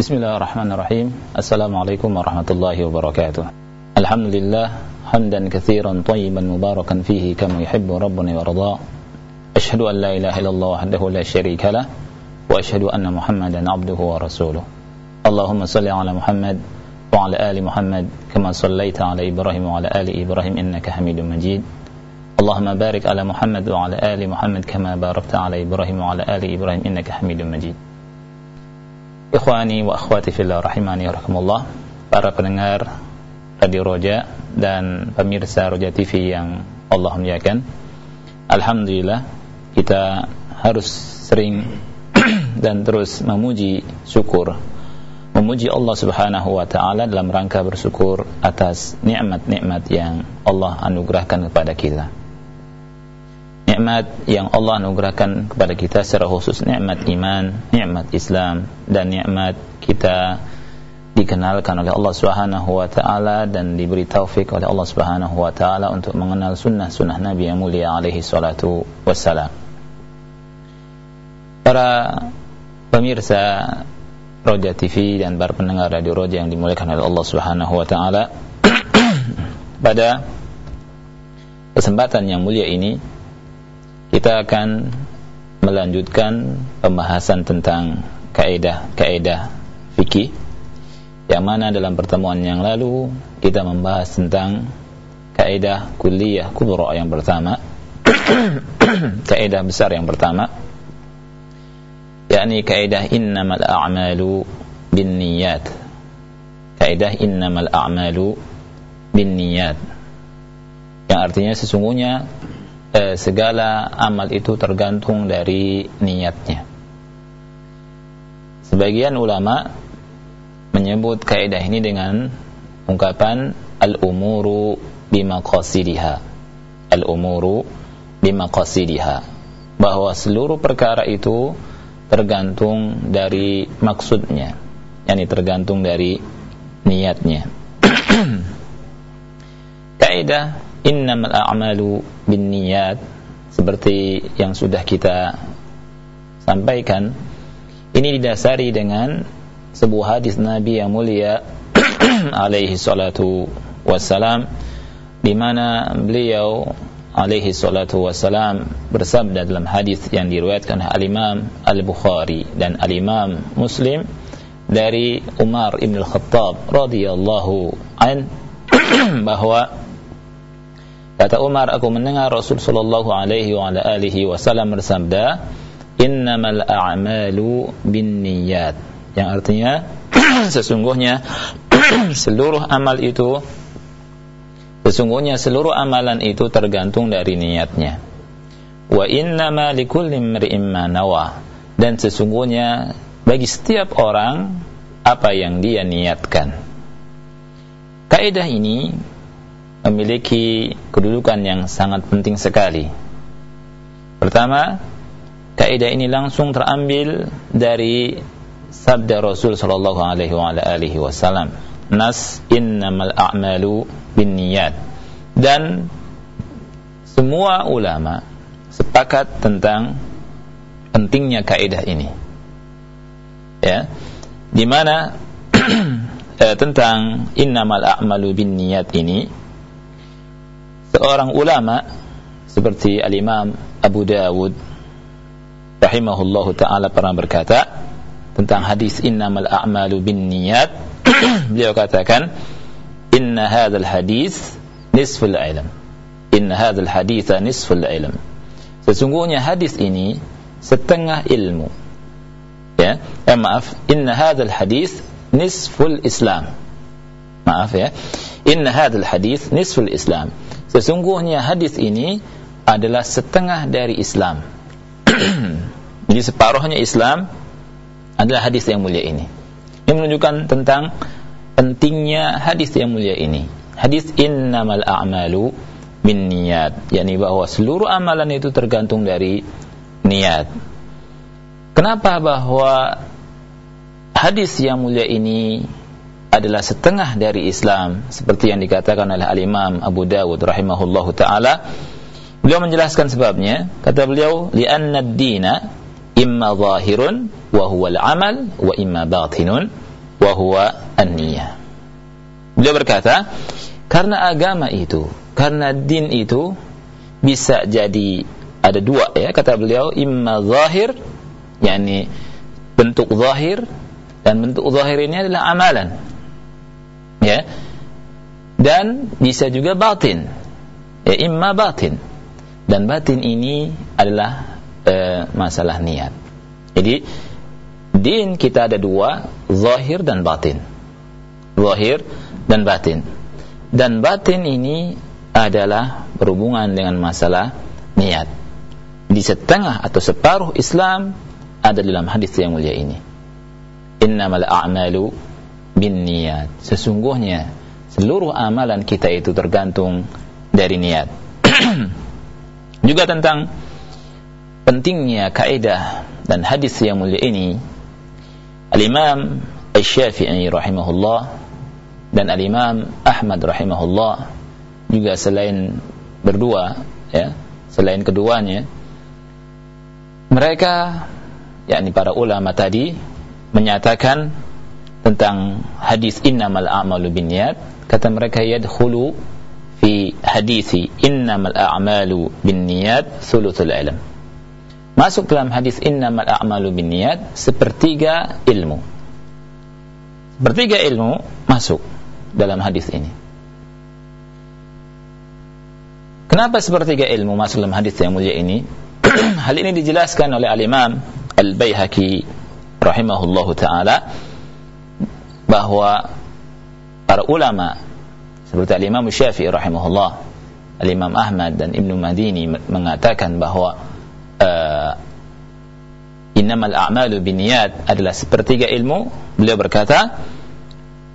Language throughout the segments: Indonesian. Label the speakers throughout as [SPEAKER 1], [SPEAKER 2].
[SPEAKER 1] Bismillahirrahmanirrahim. Assalamualaikum warahmatullahi wabarakatuh. Alhamdulillah hamdan katsiran tayyiban mubarakan fihi kama yuhibbu rabbuna wa radha. Ashhadu an la ilaha illallah wahdahu la syarika lah wa ashhadu anna Muhammadan abduhu wa rasuluh. Allahumma salli ala Muhammad wa ala ali Muhammad kama sallaita ala Ibrahim wa ala ali Ibrahim innaka Hamidum Majid. Ala Muhammad wa ala ali Muhammad kama barakta ala Ibrahim wa ala ali Ibrahim innaka Hamidum Majid. Ikhwani wa akhwati fillah rahimani wa Para pendengar Radio Roja dan pemirsa Roja TV yang Allah muliakan. Alhamdulillah kita harus sering dan terus memuji syukur memuji Allah Subhanahu wa taala dalam rangka bersyukur atas nikmat-nikmat yang Allah anugerahkan kepada kita nikmat yang Allah anugerahkan kepada kita secara khusus nikmat iman, nikmat Islam dan nikmat kita dikenalkan oleh Allah Subhanahu wa taala dan diberi taufik oleh Allah Subhanahu wa taala untuk mengenal sunnah-sunnah Nabi yang mulia alaihi salatu wassalam. Para pemirsa Roja TV dan para pendengar Radio Roja yang dimuliakan oleh Allah Subhanahu wa taala. Pada kesempatan yang mulia ini kita akan melanjutkan pembahasan tentang kaidah-kaidah fikih. Yang mana dalam pertemuan yang lalu kita membahas tentang kaidah kuliah kubra yang pertama. Kaidah besar yang pertama yakni kaidah innamal a'malu binniyat. Kaidah innamal a'malu binniyat. Yang artinya sesungguhnya eh, segala amal itu tergantung dari niatnya. Sebagian ulama menyebut kaidah ini dengan ungkapan al-umuru bimaqasidiha. Al-umuru bimaqasidiha. Bahwa seluruh perkara itu tergantung dari maksudnya. yakni tergantung dari niatnya. kaidah innamal a'malu binniyat. Seperti yang sudah kita sampaikan ini didasari dengan sebuah hadis Nabi yang mulia alaihi salatu wassalam di mana beliau alaihi salatu wassalam bersabda dalam hadis yang diriwayatkan oleh al-Imam Al-Bukhari dan al-Imam Muslim dari Umar Ibn Al-Khattab radhiyallahu an bahwa Kata Umar, aku mendengar Rasul sallallahu alaihi wa ala alihi wasallam bersabda, "Innamal a'malu binniyat." Yang artinya sesungguhnya seluruh amal itu sesungguhnya seluruh amalan itu tergantung dari niatnya. Wa innama likulli imri'in ma nawa. Dan sesungguhnya bagi setiap orang apa yang dia niatkan. Kaidah ini memiliki kedudukan yang sangat penting sekali. Pertama, kaidah ini langsung terambil dari sabda Rasul sallallahu alaihi wasallam, "Nas innamal a'malu binniyat." Dan semua ulama sepakat tentang pentingnya kaidah ini. Ya. Di mana eh, tentang innamal a'malu binniyat ini seorang ulama seperti al-Imam Abu Dawud rahimahullahu taala pernah berkata tentang hadis innamal a'malu binniyat. Beliau katakan inna hadzal hadis nisful ilm. Inna hadzal haditha nisful ilm. Sesungguhnya hadis ini setengah ilmu. Ya eh, maaf inna hadzal hadis nisful islam. Maaf ya. Inna hadzal hadis nisful islam Sesungguhnya hadis ini adalah setengah dari Islam. Jadi separuhnya Islam adalah hadis yang mulia ini. Ini menunjukkan tentang pentingnya hadis yang mulia ini. Hadis innamal a'malu bin niat, yakni bahwa seluruh amalan itu tergantung dari niat. Kenapa bahwa hadis yang mulia ini adalah setengah dari Islam seperti yang dikatakan oleh al-Imam Abu Dawud rahimahullahu taala beliau menjelaskan sebabnya kata beliau li'anna ad-dina imma zahirun wa huwa al-amal wa imma batinun wa huwa an-niyah. Beliau berkata, karena agama itu, karena din itu bisa jadi ada dua ya kata beliau, imma zahir yakni bentuk zahir dan bentuk zahir ini adalah amalan. Ya. Dan bisa juga batin. Ya, imma batin. Dan batin ini adalah e, masalah niat. Jadi din kita ada dua, zahir dan batin. Zahir dan batin. Dan batin ini adalah berhubungan dengan masalah niat. Di setengah atau separuh Islam ada dalam hadis yang mulia ini. Innamal a'malu bin niat. Sesungguhnya seluruh amalan kita itu tergantung dari niat. Juga tentang pentingnya kaidah dan hadis yang mulia ini Al-Imam Asy-Syafi'i rahimahullah dan Al-Imam Ahmad rahimahullah juga selain berdua ya selain keduanya mereka yakni para ulama tadi menyatakan tentang hadis innamal a'malu binniyat kata mereka yadkhulu fi hadisi innamal a'malu binniyat thuluthul ilm masuk dalam hadis innamal a'malu binniyat sepertiga ilmu. Sepertiga ilmu masuk dalam hadis ini. Kenapa sepertiga ilmu masuk dalam hadis yang mulia ini? Hal ini dijelaskan oleh al-Imam Al-Baihaqi rahimahullahu taala bahwa para ulama seperti al-Imam Syafi'i rahimahullah, al-Imam Ahmad dan Ibnu Madini mengatakan bahwa uh, innamal a'malu binniyat adalah sepertiga ilmu. Beliau berkata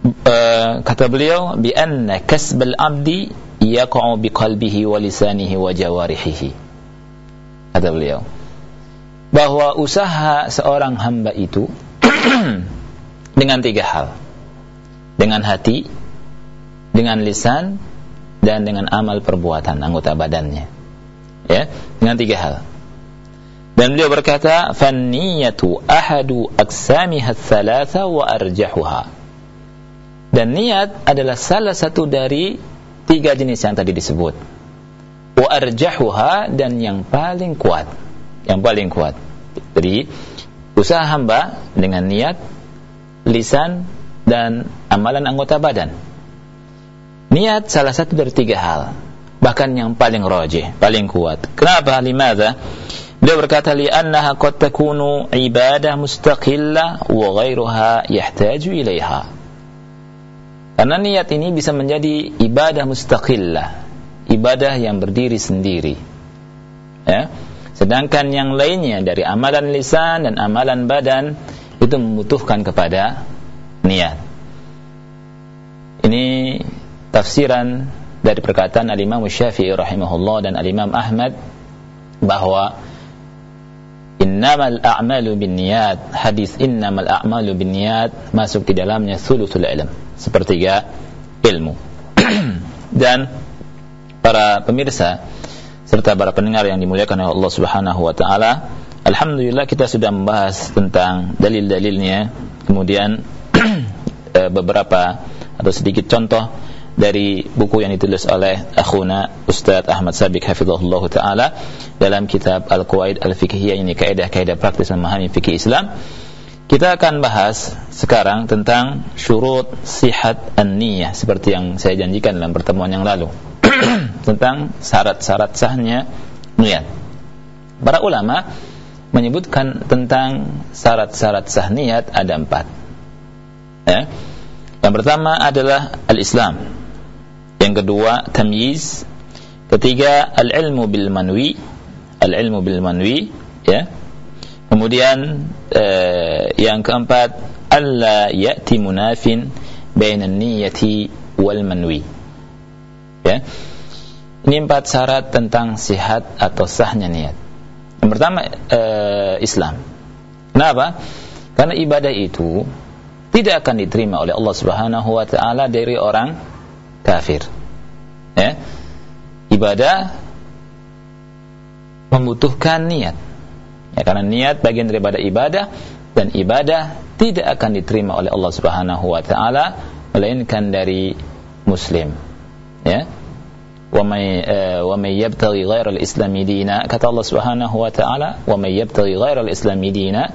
[SPEAKER 1] uh, kata beliau bi anna kasbal abdi yaqa'u bi qalbihi wa lisanihi wa jawarihihi. Kata beliau bahwa usaha seorang hamba itu dengan tiga hal dengan hati dengan lisan dan dengan amal perbuatan anggota badannya ya dengan tiga hal dan beliau berkata, "Fanniyatu ahadu aqsamiha tsalatsa wa arjahuha." Dan niat adalah salah satu dari tiga jenis yang tadi disebut. Wa dan yang paling kuat. Yang paling kuat. Jadi, usaha hamba dengan niat, lisan dan amalan anggota badan. Niat salah satu dari tiga hal. Bahkan yang paling rajih, paling kuat. Kenapa? Limadha? Beliau berkata li'annaha qad takunu ibadah mustaqillah wa ghairuha yahtaju ilaiha. Karena niat ini bisa menjadi ibadah mustaqillah, ibadah yang berdiri sendiri. Ya. Sedangkan yang lainnya dari amalan lisan dan amalan badan itu membutuhkan kepada niat. Ini tafsiran dari perkataan Al-Imam Syafi'i rahimahullah dan Al-Imam Ahmad bahwa innamal a'malu binniyat hadis innamal a'malu binniyat masuk di dalamnya sulusul ilm sepertiga ilmu dan para pemirsa serta para pendengar yang dimuliakan oleh Allah Subhanahu wa taala alhamdulillah kita sudah membahas tentang dalil-dalilnya kemudian eh, beberapa atau sedikit contoh dari buku yang ditulis oleh akhuna Ustaz Ahmad Sabik hafizahullah taala dalam kitab Al-Qawaid Al-Fiqhiyah ini kaidah-kaidah praktis memahami fikih Islam. Kita akan bahas sekarang tentang syurut sihat an-niyah seperti yang saya janjikan dalam pertemuan yang lalu. tentang syarat-syarat sahnya niat. Para ulama menyebutkan tentang syarat-syarat sah niat ada empat. Ya. Yang pertama adalah al-Islam. Yang kedua tamyiz. Ketiga al-ilmu bil manwi al-ilmu bil manwi ya. Kemudian uh, yang keempat alla ya'ti munafin bainan niyyati wal manwi ya. Ini empat syarat tentang sihat atau sahnya niat. Yang pertama uh, Islam. Kenapa? Karena ibadah itu tidak akan diterima oleh Allah Subhanahu wa taala dari orang kafir. Ya. Ibadah membutuhkan niat. Ya, karena niat bagian daripada ibadah dan ibadah tidak akan diterima oleh Allah Subhanahu wa taala melainkan dari muslim ya wa may uh, wa may yabtaghi ghayra al-islam dina kata Allah Subhanahu wa taala wa may yabtaghi ghayra al-islam dina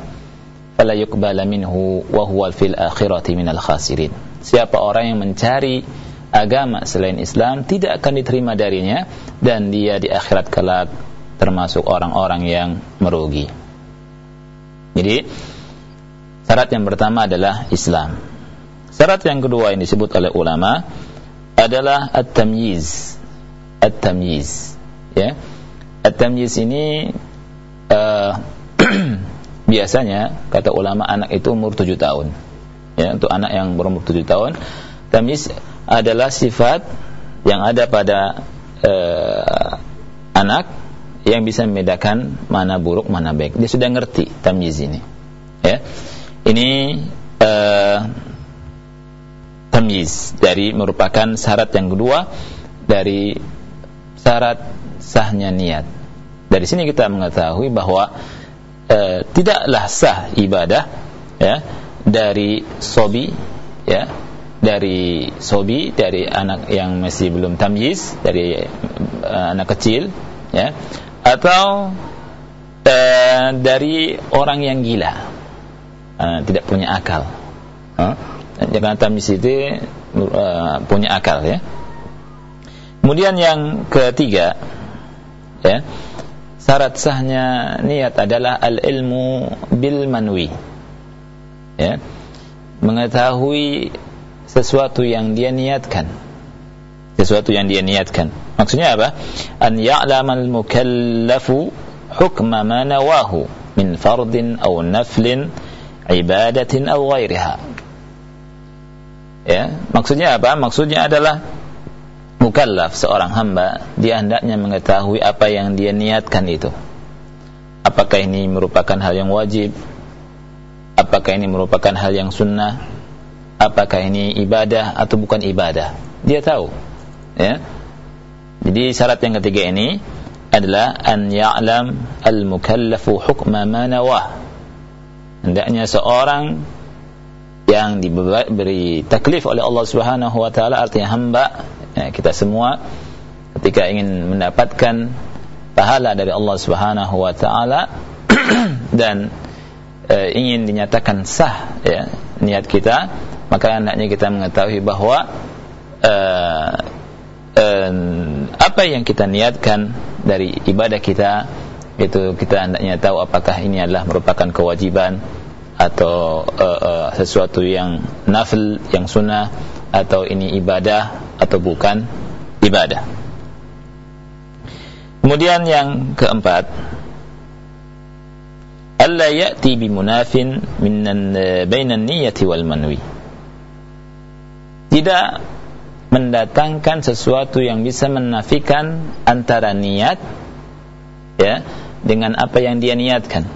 [SPEAKER 1] fala yuqbala minhu wa huwa fil akhirati minal khasirin siapa orang yang mencari agama selain Islam tidak akan diterima darinya dan dia di akhirat kelak termasuk orang-orang yang merugi jadi Syarat yang pertama adalah Islam. Syarat yang kedua yang disebut oleh ulama adalah at-tamyiz. At-tamyiz, ya. At-tamyiz ini uh, biasanya kata ulama anak itu umur 7 tahun. Ya, untuk anak yang berumur 7 tahun, tamyiz adalah sifat yang ada pada uh, anak yang bisa membedakan mana buruk mana baik. Dia sudah ngerti tamyiz ini. Ya ini uh, tamyiz dari merupakan syarat yang kedua dari syarat sahnya niat. Dari sini kita mengetahui bahwa uh, tidaklah sah ibadah ya dari sobi ya dari sobi dari anak yang masih belum tamyiz dari uh, anak kecil ya atau uh, dari orang yang gila uh, tidak punya akal. Uh, jangan tamis itu uh, punya akal ya. Kemudian yang ketiga ya, syarat sahnya niat adalah al-ilmu bil manwi. Ya. Mengetahui sesuatu yang dia niatkan. Sesuatu yang dia niatkan. Maksudnya apa? An ya'lamal mukallafu hukma ma nawahu min fardin aw naflin ibadatin atau ghairiha. Ya, maksudnya apa? Maksudnya adalah mukallaf seorang hamba dia hendaknya mengetahui apa yang dia niatkan itu. Apakah ini merupakan hal yang wajib? Apakah ini merupakan hal yang sunnah? Apakah ini ibadah atau bukan ibadah? Dia tahu. Ya. Jadi syarat yang ketiga ini adalah an ya'lam al-mukallafu hukma ma nawah hendaknya seorang yang diberi taklif oleh Allah Subhanahu wa taala artinya hamba ya, kita semua ketika ingin mendapatkan pahala dari Allah Subhanahu wa taala dan e, ingin dinyatakan sah ya niat kita maka hendaknya kita mengetahui bahwa e, e, apa yang kita niatkan dari ibadah kita itu kita hendaknya tahu apakah ini adalah merupakan kewajiban atau uh, uh, sesuatu yang nafil yang sunnah atau ini ibadah atau bukan ibadah. Kemudian yang keempat alla ya'ti bimunafin minan bainan niyyati wal manwi. Tidak mendatangkan sesuatu yang bisa menafikan antara niat ya dengan apa yang dia niatkan.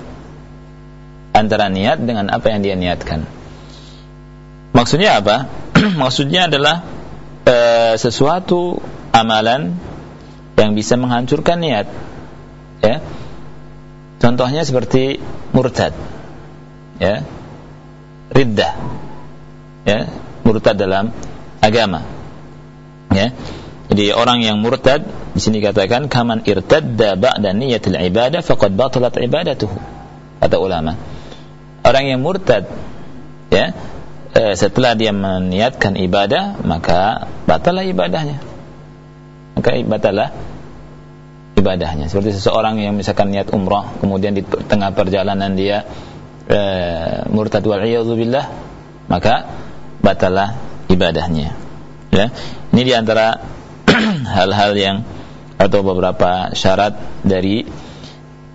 [SPEAKER 1] Antara niat dengan apa yang dia niatkan. Maksudnya apa maksudnya adalah e, sesuatu amalan yang bisa menghancurkan niat ya contohnya seperti murtad ya riddah ya murtad dalam agama ya jadi orang yang murtad di sini katakan kaman irtadda ba'da niyatil ibadah faqad batalat ibadatuhu. Kata ulama. Orang yang murtad ya eh, setelah dia meniatkan ibadah maka batalah ibadahnya. Maka batalah ibadahnya. Seperti seseorang yang misalkan niat umrah kemudian di tengah perjalanan dia eh, murtad wal billah maka batalah ibadahnya. Ya. Ini di antara hal-hal yang atau beberapa syarat dari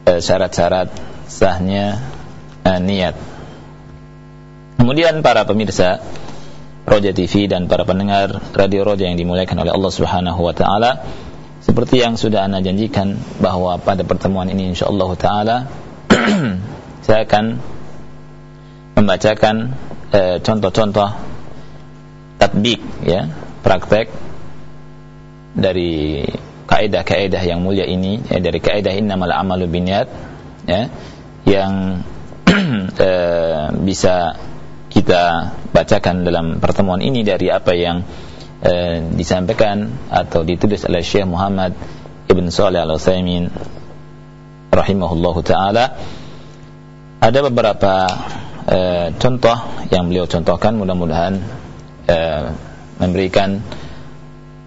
[SPEAKER 1] eh, syarat-syarat sahnya uh, niat. Kemudian para pemirsa Roja TV dan para pendengar Radio Roja yang dimuliakan oleh Allah Subhanahu wa taala, seperti yang sudah Anda janjikan bahwa pada pertemuan ini insyaallah taala saya akan membacakan eh, contoh-contoh tatbik ya, praktek dari kaidah-kaidah yang mulia ini ya, dari kaidah innamal amalu binniyat ya yang e, bisa kita bacakan dalam pertemuan ini dari apa yang eh, disampaikan atau ditulis oleh Syekh Muhammad Ibn Salih Al-Utsaimin rahimahullahu taala. Ada beberapa eh, contoh yang beliau contohkan mudah-mudahan eh, memberikan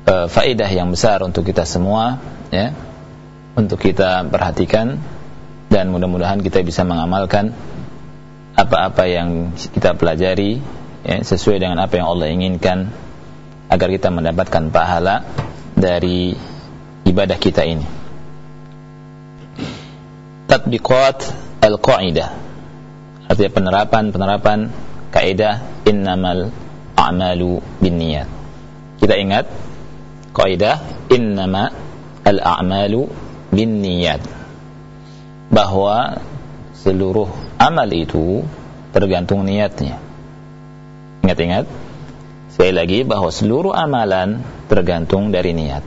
[SPEAKER 1] eh, faedah yang besar untuk kita semua ya untuk kita perhatikan dan mudah-mudahan kita bisa mengamalkan apa-apa yang kita pelajari ya, sesuai dengan apa yang Allah inginkan agar kita mendapatkan pahala dari ibadah kita ini. Tatbiqat al-qaidah. Artinya penerapan-penerapan kaidah innamal a'malu binniyat. Kita ingat kaidah innama al-a'malu binniyat. Bahwa seluruh amal itu tergantung niatnya. Ingat-ingat Sekali lagi bahwa seluruh amalan tergantung dari niat.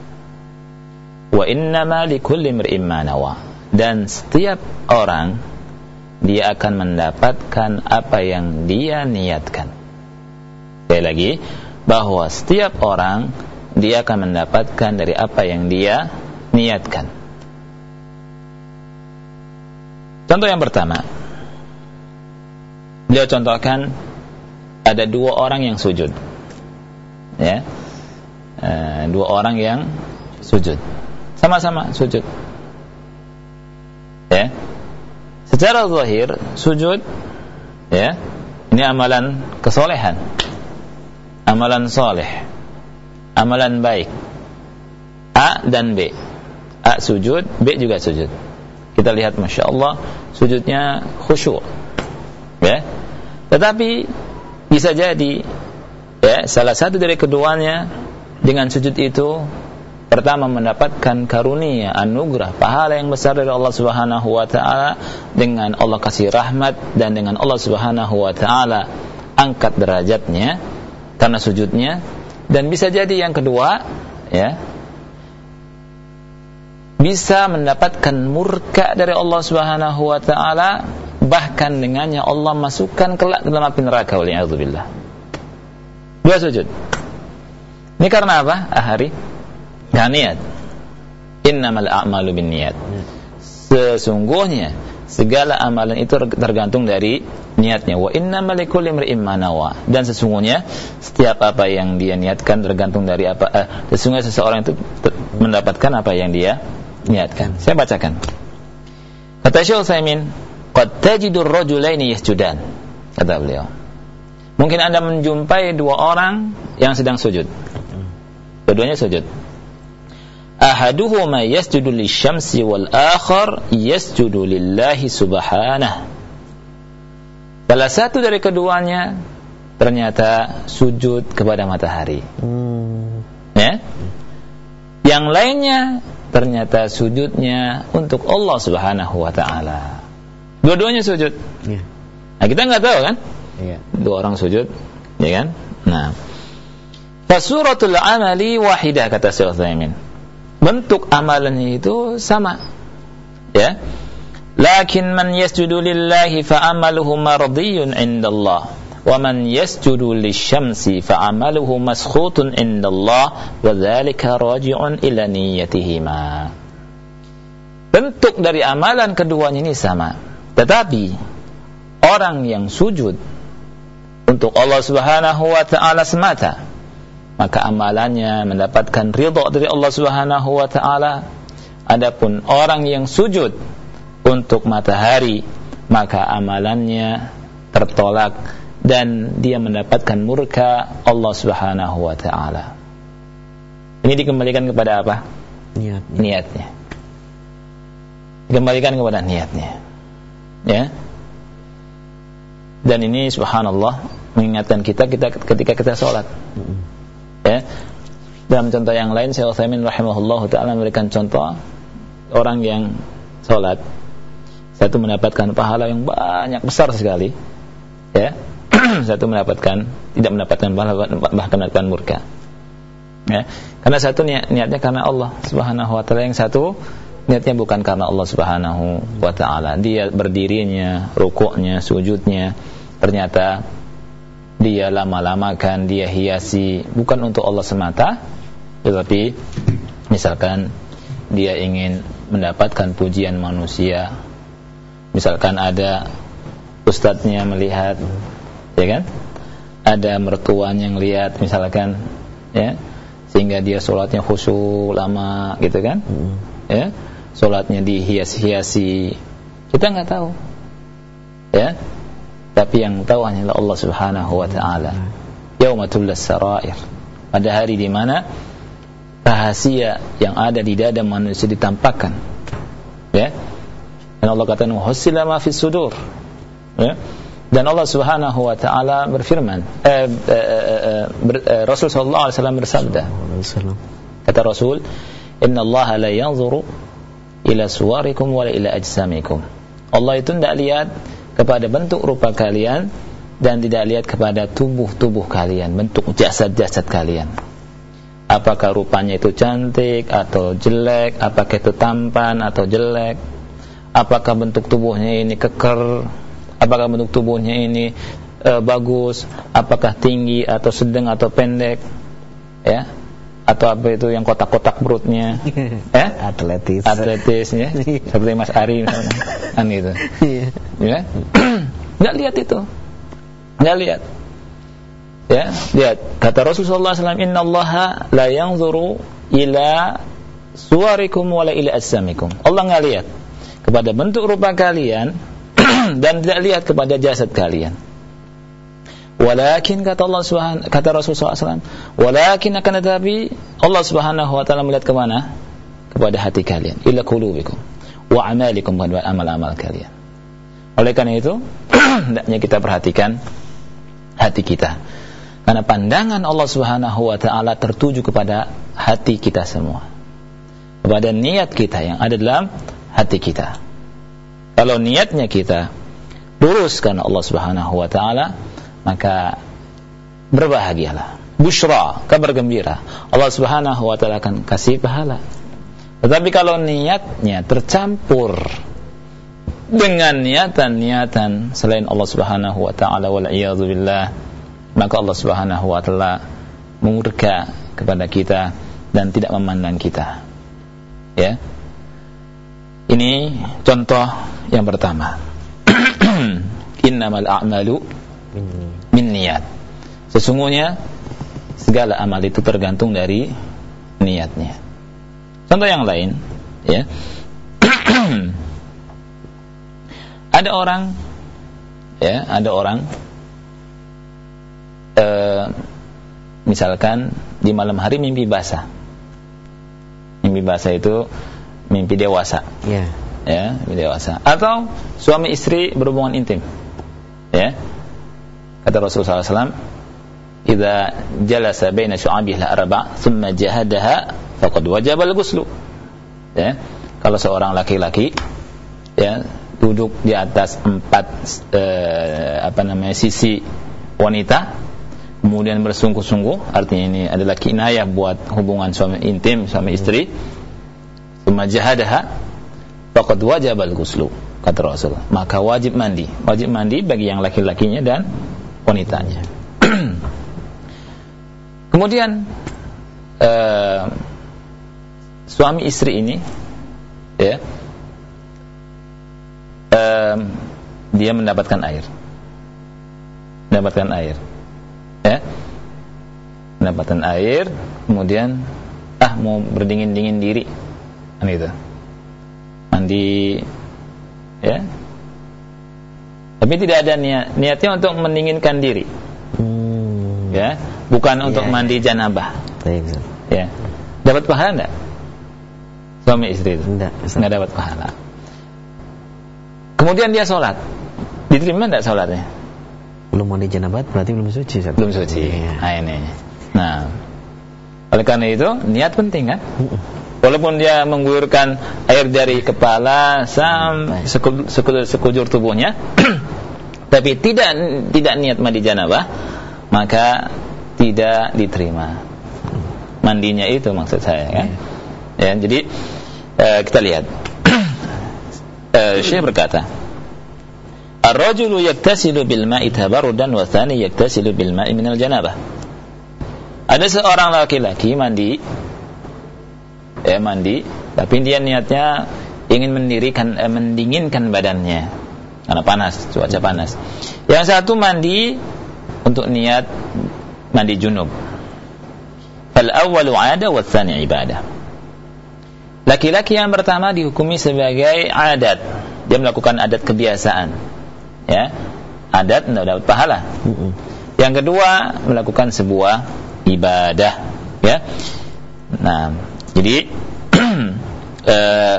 [SPEAKER 1] Wa innama likulli imri'in ma. Dan setiap orang dia akan mendapatkan apa yang dia niatkan. Sekali lagi bahwa setiap orang dia akan mendapatkan dari apa yang dia niatkan. Contoh yang pertama, beliau contohkan ada dua orang yang sujud. Ya. E, dua orang yang sujud. Sama-sama sujud. Ya. Secara zahir sujud ya ini amalan kesolehan. Amalan soleh. Amalan baik. A dan B. A sujud B juga sujud. Kita lihat masya Allah sujudnya khusyuk. Ya tetapi bisa jadi ya salah satu dari keduanya dengan sujud itu pertama mendapatkan karunia anugerah pahala yang besar dari Allah Subhanahu wa taala dengan Allah kasih rahmat dan dengan Allah Subhanahu wa taala angkat derajatnya karena sujudnya. Dan bisa jadi yang kedua ya bisa mendapatkan murka dari Allah Subhanahu wa taala bahkan dengannya Allah masukkan kelak dalam api neraka waliyadzubillah Dua sujud. Ini karena apa? Ahari. Gak niat. Innamal a'malu bin niat. Sesungguhnya segala amalan itu tergantung dari niatnya. Wa innamal likulli imri'in Dan sesungguhnya setiap apa yang dia niatkan tergantung dari apa eh, sesungguhnya seseorang itu mendapatkan apa yang dia niatkan. Saya bacakan. Kata Syekh Utsaimin, "Qad tajidu ar-rajulaini yasjudan." Kata beliau. Mungkin Anda menjumpai dua orang yang sedang sujud. Keduanya sujud. Ahaduhuma yasjudu lisyamsi wal akhar yasjudu lillahi subhanah. Salah satu dari keduanya ternyata sujud kepada matahari. Hmm. Ya? Yang lainnya ternyata sujudnya untuk Allah Subhanahu wa taala. Dua-duanya sujud. Ya. Nah, kita nggak tahu kan? Iya. Dua orang sujud, ya kan? Nah. Fasuratul amali wahidah kata Syekh Utsaimin. Bentuk amalannya itu sama. Ya. Lakin man yasjudu lillahi fa amaluhu mardiyun indallah wa man yasjudu lisyamsi fa amaluhu maskhutun indallah wa dzalika raji'un ila niyyatihima. Bentuk dari amalan keduanya ini sama. Tetapi orang yang sujud untuk Allah Subhanahu wa taala semata maka amalannya mendapatkan ridha dari Allah Subhanahu wa taala. Adapun orang yang sujud untuk matahari maka amalannya tertolak dan dia mendapatkan murka Allah Subhanahu wa taala. Ini dikembalikan kepada apa? Niatnya. Niatnya. Dikembalikan kepada niatnya ya. Dan ini subhanallah mengingatkan kita kita ketika kita sholat. Ya. Dalam contoh yang lain Syekh Utsaimin rahimahullah taala memberikan contoh orang yang sholat satu mendapatkan pahala yang banyak besar sekali. Ya. Satu mendapatkan tidak mendapatkan pahala bahkan mendapatkan murka. Ya. Karena satu niat, niatnya karena Allah Subhanahu wa taala yang satu niatnya bukan karena Allah Subhanahu wa taala dia berdirinya rukuknya sujudnya ternyata dia lama-lamakan, dia hiasi bukan untuk Allah semata, tetapi misalkan dia ingin mendapatkan pujian manusia. Misalkan ada ustadznya melihat, ya kan? Ada mertuanya yang lihat misalkan, ya. Sehingga dia sholatnya khusyuk lama gitu kan? Hmm. Ya. Sholatnya dihias-hiasi. Kita nggak tahu. Ya. Tapi yang tahu hanyalah Allah Subhanahu wa taala. Yaumatul sarair. Pada hari di mana rahasia yang ada di dada manusia ditampakkan ya dan Allah kata husila ma fi sudur ya dan Allah Subhanahu wa taala berfirman eh, eh, eh, ber, eh, Rasul sallallahu alaihi wasallam bersabda kata Rasul inna Allah la yanzuru ila suwarikum wa ila ajsamikum. Allah itu tidak lihat kepada bentuk rupa kalian dan tidak lihat kepada tubuh-tubuh kalian bentuk jasad-jasad kalian. Apakah rupanya itu cantik atau jelek, apakah itu tampan atau jelek, apakah bentuk tubuhnya ini keker, apakah bentuk tubuhnya ini e, bagus, apakah tinggi atau sedang atau pendek, ya, atau apa itu yang kotak-kotak perutnya, ya,
[SPEAKER 2] atletis,
[SPEAKER 1] atletis, ya, seperti Mas Ari misalnya, kan gitu, iya. ya, nggak lihat itu, nggak lihat. Ya, lihat. Kata Rasulullah SAW, Inna Allah la yanzuru ila suarikum wala ila asamikum. Allah nggak lihat kepada bentuk rupa kalian dan tidak lihat kepada jasad kalian. Walakin kata Allah Subhanahu kata Rasulullah SAW, walakin akan tetapi Allah Subhanahu wa taala melihat ke mana? Kepada hati kalian, ila qulubikum wa amalikum kepada amal-amal kalian. Oleh karena itu, hendaknya kita perhatikan hati kita karena pandangan Allah Subhanahu wa taala tertuju kepada hati kita semua. Kepada niat kita yang ada dalam hati kita. Kalau niatnya kita lurus karena Allah Subhanahu wa taala, maka berbahagialah. Bushra, kabar gembira. Allah Subhanahu wa taala akan kasih pahala. Tetapi kalau niatnya tercampur dengan niatan-niatan selain Allah Subhanahu wa taala wal billah maka Allah Subhanahu wa taala mengurka kepada kita dan tidak memandang kita. Ya. Ini contoh yang pertama. Innamal a'malu min niat. Sesungguhnya segala amal itu tergantung dari niatnya. Contoh yang lain, ya. ada orang ya, ada orang e, misalkan di malam hari mimpi basah. Mimpi basah itu mimpi dewasa.
[SPEAKER 2] Yeah.
[SPEAKER 1] Ya, mimpi dewasa. Atau suami istri berhubungan intim. Ya. Kata Rasulullah SAW, "Idza jalasa baina syu'abihi al-arba' thumma jahadaha faqad wajaba al-ghuslu." Ya. Kalau seorang laki-laki ya duduk di atas empat eh, apa namanya sisi wanita kemudian bersungguh-sungguh artinya ini adalah kinayah buat hubungan suami intim suami istri jahadaha faqad wajib al-ghuslu kata Rasul maka wajib mandi wajib mandi bagi yang laki-lakinya dan wanitanya. Kemudian uh, suami istri ini ya uh, dia mendapatkan air. Mendapatkan air ya. Mendapatkan air kemudian ah mau berdingin-dingin diri. Kan itu mandi ya tapi tidak ada niat niatnya untuk mendinginkan diri. Hmm. ya bukan ya, untuk ya. mandi janabah. Ya. Dapat pahala enggak? Suami istri itu? Enggak enggak dapat pahala. Kemudian dia sholat. Diterima enggak sholatnya?
[SPEAKER 2] Belum mandi janabat berarti belum suci
[SPEAKER 1] Satu. belum suci. Ya. nah ini. Nah. Oleh karena itu niat penting kan walaupun dia mengguyurkan air dari kepala sampai sekujur, sekujur tubuhnya tapi tidak tidak niat mandi janabah maka tidak diterima. Mandinya itu maksud saya kan ya, ya jadi uh, kita lihat. Uh, Syekh berkata Ar-rajulu yaktasilu bil ma'i tabarrudan wa thani yaktasilu bil ma'i minal janabah. Ada seorang laki-laki mandi ya mandi tapi dia niatnya ingin mendirikan eh, mendinginkan badannya karena panas, cuaca panas. Yang satu mandi untuk niat mandi junub. Fal awwalu 'ada wa tsani ibadah. Laki-laki yang pertama dihukumi sebagai adat. Dia melakukan adat kebiasaan. Ya. Adat tidak dapat pahala. Yang kedua melakukan sebuah ibadah, ya. Nah, jadi uh,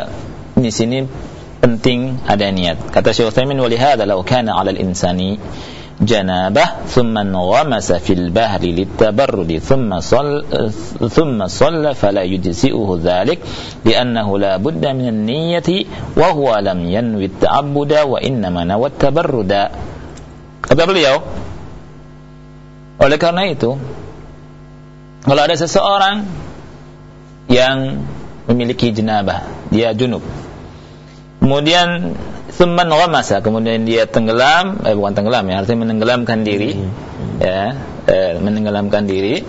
[SPEAKER 1] di sini penting ada niat. Kata Syekh Utsaimin wa lihadza law kana 'ala al-insani janabah thumma ghamasa fil bahri litabarrudi thumma sall thumma salla fala yujzi'uhu dhalik li'annahu la budda min an-niyyati wa huwa lam yanwi at-ta'abbuda wa innama nawa at-tabarruda kata beliau oleh karena itu kalau ada seseorang yang memiliki jenabah dia junub kemudian Thumman ghamasa, kemudian dia tenggelam, eh bukan tenggelam ya, artinya menenggelamkan diri, hmm. ya, eh, menenggelamkan diri,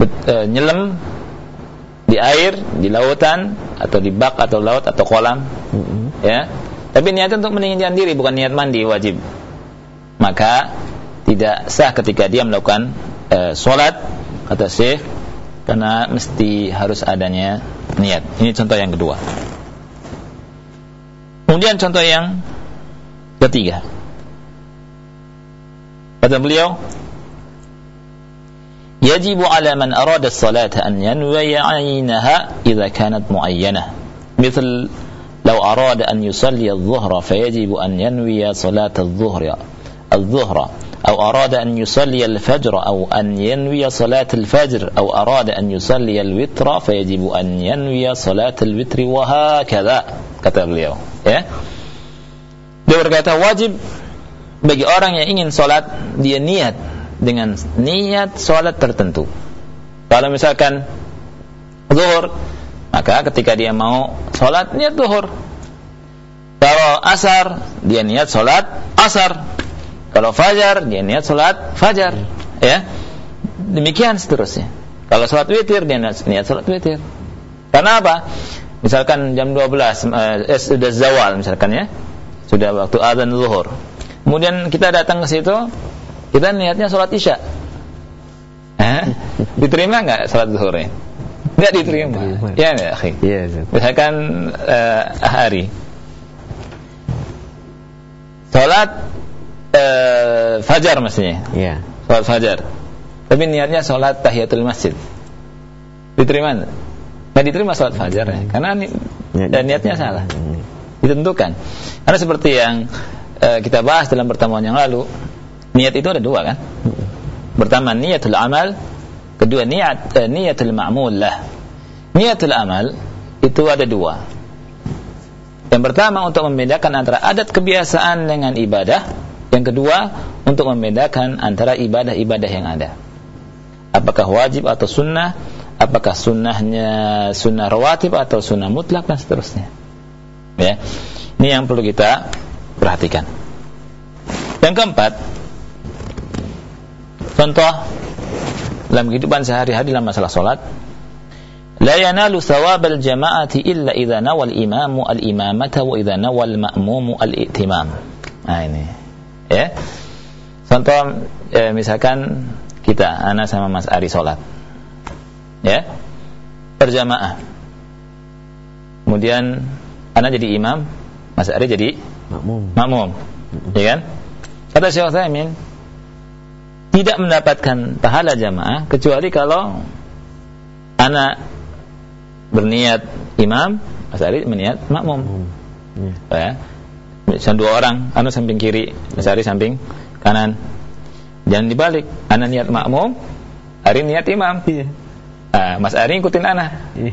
[SPEAKER 1] Bet, eh, nyelam di air, di lautan, atau di bak atau laut atau kolam, hmm. ya. Tapi niatnya untuk meninggikan diri, bukan niat mandi wajib. Maka tidak sah ketika dia melakukan eh, sholat kata Syekh karena mesti harus adanya niat. Ini contoh yang kedua. Kemudian contoh yang ketiga. Kata beliau, يجب على من أراد الصلاة أن ينوي عينها إذا كانت معينة مثل لو أراد أن يصلي الظهر فيجب أن ينوي صلاة الظهر الظهر أو أراد أن يصلي الفجر أو أن ينوي صلاة الفجر أو أراد أن يصلي الوتر فيجب أن ينوي صلاة الوتر وهكذا kata beliau ya dia berkata wajib bagi orang yang ingin sholat dia niat dengan niat sholat tertentu kalau misalkan zuhur maka ketika dia mau sholat niat zuhur kalau asar dia niat sholat asar kalau fajar dia niat sholat fajar ya. Demikian seterusnya. Kalau sholat witir dia niat, niat sholat witir. Karena apa? Misalkan jam 12 eh, sudah zawal misalkan ya. Sudah waktu azan zuhur. Kemudian kita datang ke situ kita niatnya sholat isya. Eh? diterima nggak sholat zuhurnya? Nggak diterima. Ya ya akhi. Ya, misalkan eh, hari. Sholat eh, fajar mestinya ya. sholat fajar. Tapi niatnya sholat tahiyatul masjid. Diterima nggak? Nggak diterima sholat fajar ya. Karena ni, dan niatnya salah. ditentukan. Karena seperti yang uh, kita bahas dalam pertemuan yang lalu niat itu ada dua kan? Pertama niatul amal. Kedua niat uh, niatul ma'mul lah. Niatul amal itu ada dua. Yang pertama untuk membedakan antara adat kebiasaan dengan ibadah yang kedua untuk membedakan antara ibadah-ibadah yang ada apakah wajib atau sunnah apakah sunnahnya sunnah rawatib atau sunnah mutlak dan seterusnya ya ini yang perlu kita perhatikan yang keempat contoh dalam kehidupan sehari-hari dalam masalah solat لا ينال ثواب الجماعة إلا إذا نوى الإمام الإمامة وإذا نوى المأموم الائتمام nah ini ya. Contoh eh, misalkan kita anak sama Mas Ari sholat. Ya. Berjamaah. Kemudian anak jadi imam Mas Ari jadi makmum. makmum. Ya kan? Kata Syekh Utsaimin tidak mendapatkan pahala jamaah kecuali kalau anak berniat imam Mas Ari berniat makmum. Hmm. ya Misalnya dua orang anak samping kiri Mas Ari samping kanan jangan dibalik anak niat makmum Ari niat imam iya Nah, Mas Ari ikutin Ana. Iya.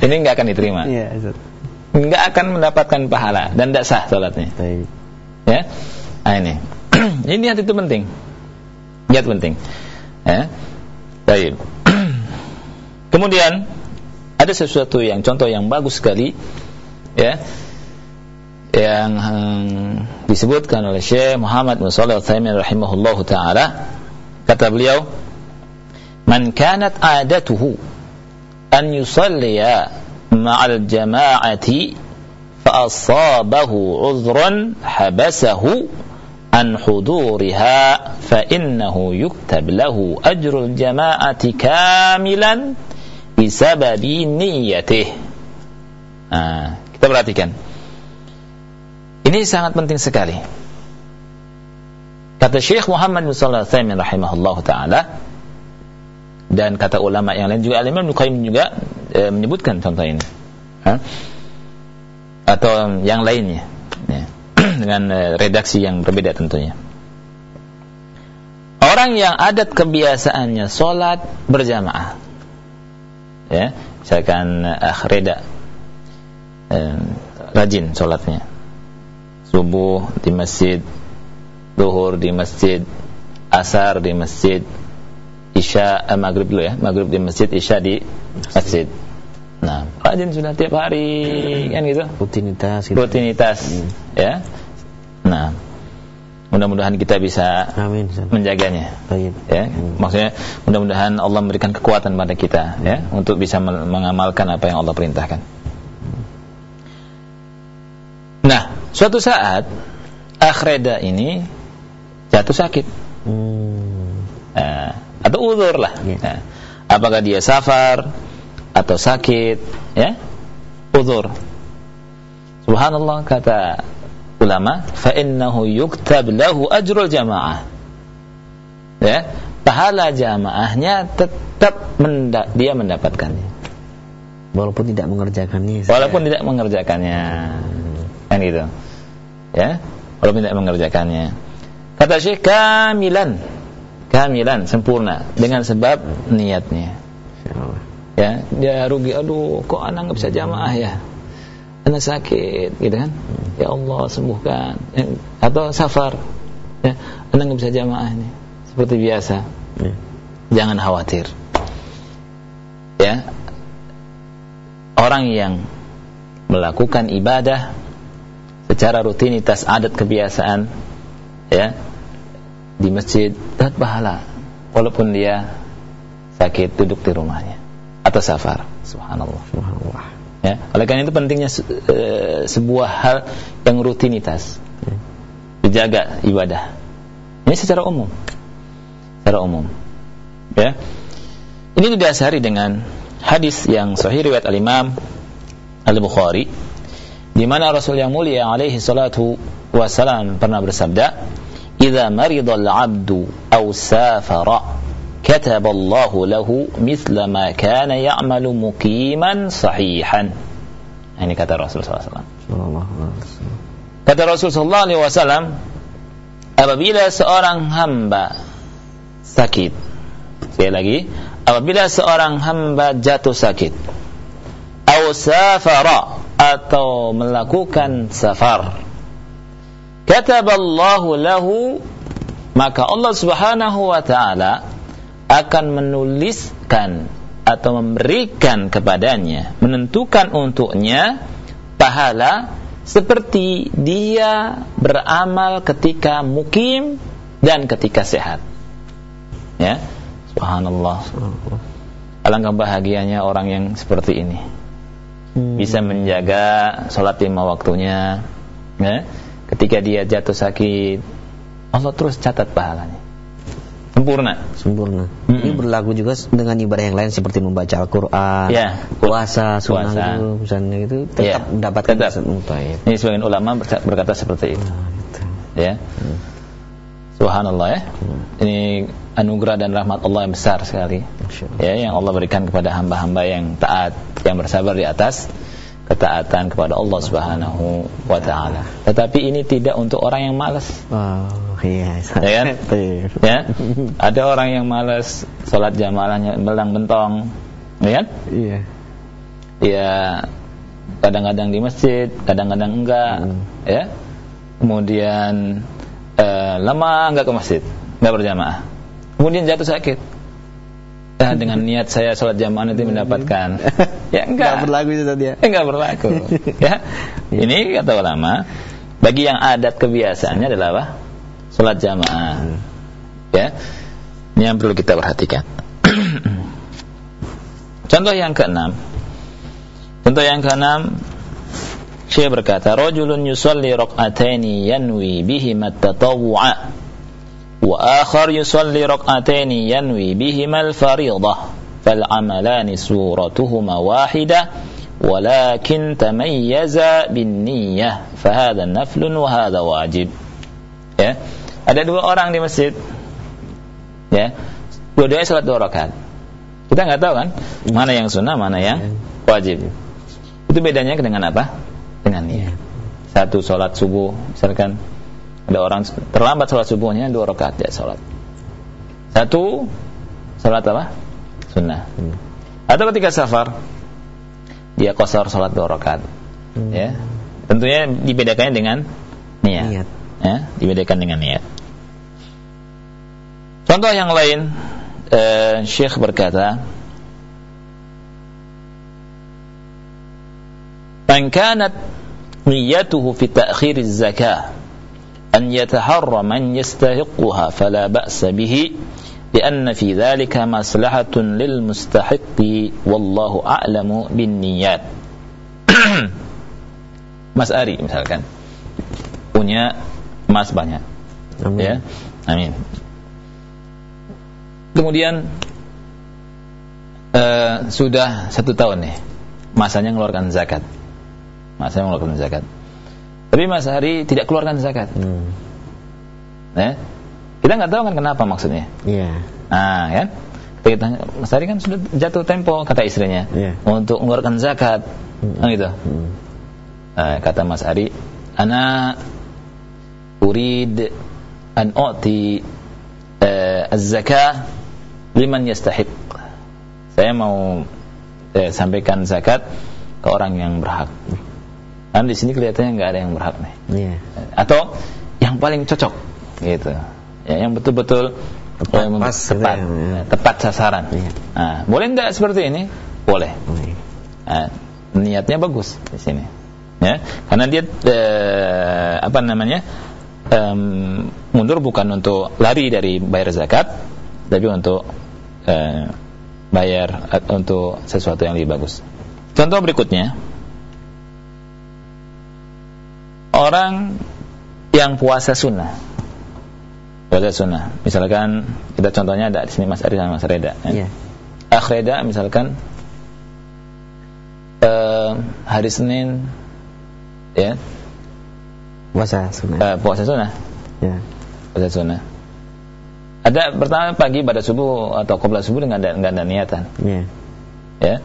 [SPEAKER 1] Ini nggak akan diterima. Iya, Nggak akan mendapatkan pahala dan tidak sah sholatnya. Ya, nah ini. ini niat itu penting. Niat penting. Ya, baik. Kemudian ada sesuatu yang contoh yang bagus sekali, ya. Yang hmm, disebutkan oleh Syekh Muhammad bin Shalih Al-Utsaimin rahimahullahu taala kata beliau man kanat adatuhu an yusalliya ma'al jama'ati fa asabahu udhrun habasahu an huduriha fa innahu yuktab lahu ajrul jama'ati kamilan bisababi niyyatih nah, kita perhatikan ini sangat penting sekali. Kata Syekh Muhammad bin Shalih Al-Utsaimin rahimahullahu taala dan kata ulama yang lain juga Al-Imam Qayyim juga e, menyebutkan contoh ini. Ha? Atau yang lainnya. Ya. Dengan e, redaksi yang berbeda tentunya. Orang yang adat kebiasaannya sholat berjamaah. Ya, misalkan akhreda e, rajin sholatnya subuh di masjid, duhur di masjid, asar di masjid, isya eh, maghrib dulu ya, maghrib di masjid, isya di masjid. Nah, rajin sudah tiap hari kan gitu.
[SPEAKER 2] Rutinitas. Gitu.
[SPEAKER 1] Rutinitas, hmm. ya. Nah, mudah-mudahan kita bisa Amin. menjaganya. Baik. Ya, hmm. maksudnya mudah-mudahan Allah memberikan kekuatan pada kita ya untuk bisa mengamalkan apa yang Allah perintahkan. Nah, Suatu saat akhreda ini jatuh sakit. Hmm. Nah, atau uzur lah. Yeah. Nah, apakah dia safar atau sakit, ya? Uzur. Subhanallah kata ulama, fa innahu yuktab lahu ajrul jamaah. Ya, pahala jamaahnya tetap menda dia mendapatkannya.
[SPEAKER 2] Walaupun tidak mengerjakannya.
[SPEAKER 1] Walaupun tidak mengerjakannya. Kan gitu ya? Walaupun tidak mengerjakannya. Kata Syekh kamilan. Kamilan sempurna. Dengan sebab niatnya. Ya? Dia rugi. Aduh kok anak nggak bisa jamaah ya? Anak sakit gitu kan. Ya Allah sembuhkan. Ya, atau safar. Ya? Anak nggak bisa jamaah ini. Seperti biasa. Ya. jangan khawatir. Ya? Orang yang melakukan ibadah secara rutinitas adat kebiasaan ya di masjid dapat pahala. Walaupun dia sakit duduk di rumahnya. Atau safar. Subhanallah. Subhanallah. Ya oleh karena itu pentingnya e, sebuah hal yang rutinitas. Dijaga ibadah. Ini secara umum. Secara umum. Ya. Ini didasari dengan hadis yang sahih riwayat al-Imam Al-Bukhari di mana Rasul yang mulia alaihi salatu wasalam pernah bersabda "Idza marida al-'abdu aw safara kataba Allah lahu mithla ma kana ya'malu muqiman sahihan." Ini kata Rasul sallallahu Kata Rasul wasallam apabila seorang hamba sakit sekali lagi apabila seorang hamba jatuh sakit atau safara atau melakukan safar. Kataballahu lahu maka Allah Subhanahu wa taala akan menuliskan atau memberikan kepadanya menentukan untuknya pahala seperti dia beramal ketika mukim dan ketika sehat. Ya subhanallah. Alangkah bahagianya orang yang seperti ini hmm. bisa menjaga sholat lima waktunya ya. ketika dia jatuh sakit Allah terus catat pahalanya sempurna
[SPEAKER 2] sempurna -hmm. ini berlaku juga dengan ibadah yang lain seperti membaca Al-Quran ya. puasa sunnah puasa. itu misalnya itu tetap ya. mendapatkan tetap.
[SPEAKER 1] ini sebagian ulama berkata seperti itu oh, gitu. ya hmm. Subhanallah ya. Hmm. Ini anugerah dan rahmat Allah yang besar sekali. Ya, yang Allah berikan kepada hamba-hamba yang taat, yang bersabar di atas ketaatan kepada Allah Subhanahu wa taala. Tetapi ini tidak untuk orang yang malas. Oh, iya. Ya kan? ya. Ada orang yang malas salat jamaahnya melang bentong. Ya kan? Iya. Ya kadang-kadang di masjid, kadang-kadang enggak, hmm. ya. Kemudian uh, lama nggak ke masjid, nggak berjamaah. Kemudian jatuh sakit. Ya, dengan niat saya sholat jamaah nanti mendapatkan. ya enggak. Enggak
[SPEAKER 2] berlaku itu tadi ya.
[SPEAKER 1] Enggak berlaku. ya. Ini kata ulama, Bagi yang adat kebiasaannya adalah apa? Salat jamaah. Hmm. Ya. Ini yang perlu kita perhatikan. Contoh yang keenam. Contoh yang keenam Syekh berkata, "Rajulun yusalli rak'ataini yanwi bihi at-tatawwu'a wa akhar yusalli rak'ataini yanwi bihi al-fariidah fal 'amalani suratuhuma wahidah walakin tamayyaza bin niyyah fa hadha naflun wa hadha wajib." Ya. Ada dua orang di masjid. Ya. Dua-duanya salat dua rakaat. Kita nggak tahu kan mana yang sunnah, mana yang wajib. Itu bedanya dengan apa? Dengan niat. Satu sholat subuh, misalkan ada orang terlambat sholat subuhnya dua rakaat dia sholat. Satu sholat apa? Sunnah. Hmm. Atau ketika safar dia kosor sholat dua rakaat. Hmm. Ya, tentunya dibedakannya dengan niat. niat. Ya, dibedakan dengan niat. Contoh yang lain, eh, Syekh berkata, "Man kanat نيته في تأخير الزكاة أن يتحرى من يستحقها فلا بأس به لأن في ذلك مصلحة للمستحق والله أعلم بالنيات Mas Ari misalkan punya emas banyak Amin. ya Amin kemudian uh, sudah satu tahun nih masanya mengeluarkan zakat Mas Hari mengeluarkan zakat. Tapi Mas Hari tidak keluarkan zakat. Hmm. Ya? Kita nggak tahu kan kenapa maksudnya. Iya. Yeah. Nah, kan? Kita tanya, Mas Hari kan sudah jatuh tempo kata istrinya yeah. untuk mengeluarkan zakat. Hmm. Kan gitu. Hmm. Nah, kata Mas Ari, "Ana urid an u'ti uh, az-zakah liman yastahiq." Saya mau eh, sampaikan zakat ke orang yang berhak. Karena di sini kelihatannya nggak ada yang berhak nih. Yeah. Atau yang paling cocok gitu. Ya, yang betul-betul tepat, yang pas, tepat, ya. tepat sasaran. Yeah. Nah, boleh nggak seperti ini? Boleh. Nah, niatnya bagus di sini. Ya, karena dia eh, apa namanya? Mundur bukan untuk lari dari bayar zakat, tapi untuk eh, bayar uh, untuk sesuatu yang lebih bagus. Contoh berikutnya, orang yang puasa sunnah. Puasa sunnah. Misalkan kita contohnya ada di sini Mas Ari sama Mas Reda ya. Yeah. Akh Reda misalkan uh, hari Senin ya.
[SPEAKER 2] Puasa sunnah.
[SPEAKER 1] Uh, puasa sunnah. Ya puasa sunnah. Ada pertama pagi pada subuh atau qabla subuh dengan ada, ada niatan. Yeah. ya.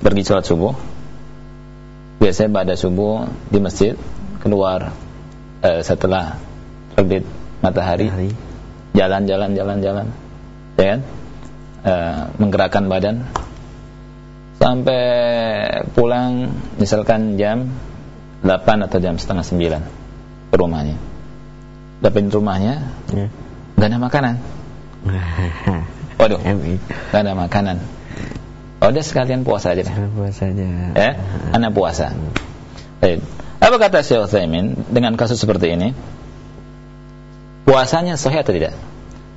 [SPEAKER 1] Pergi sholat subuh biasanya pada subuh di masjid keluar uh, setelah terbit matahari jalan-jalan jalan-jalan ya kan? Uh, menggerakkan badan. Sampai pulang misalkan jam 8 atau jam setengah 9 ke rumahnya. Dapetin rumahnya ya. gak ada makanan. Waduh gak ada makanan Oh, udah sekalian puasa aja.
[SPEAKER 2] puasa aja.
[SPEAKER 1] Ya, anak puasa. Baik. Apa kata Syekh Utsaimin dengan kasus seperti ini? Puasanya sah atau tidak?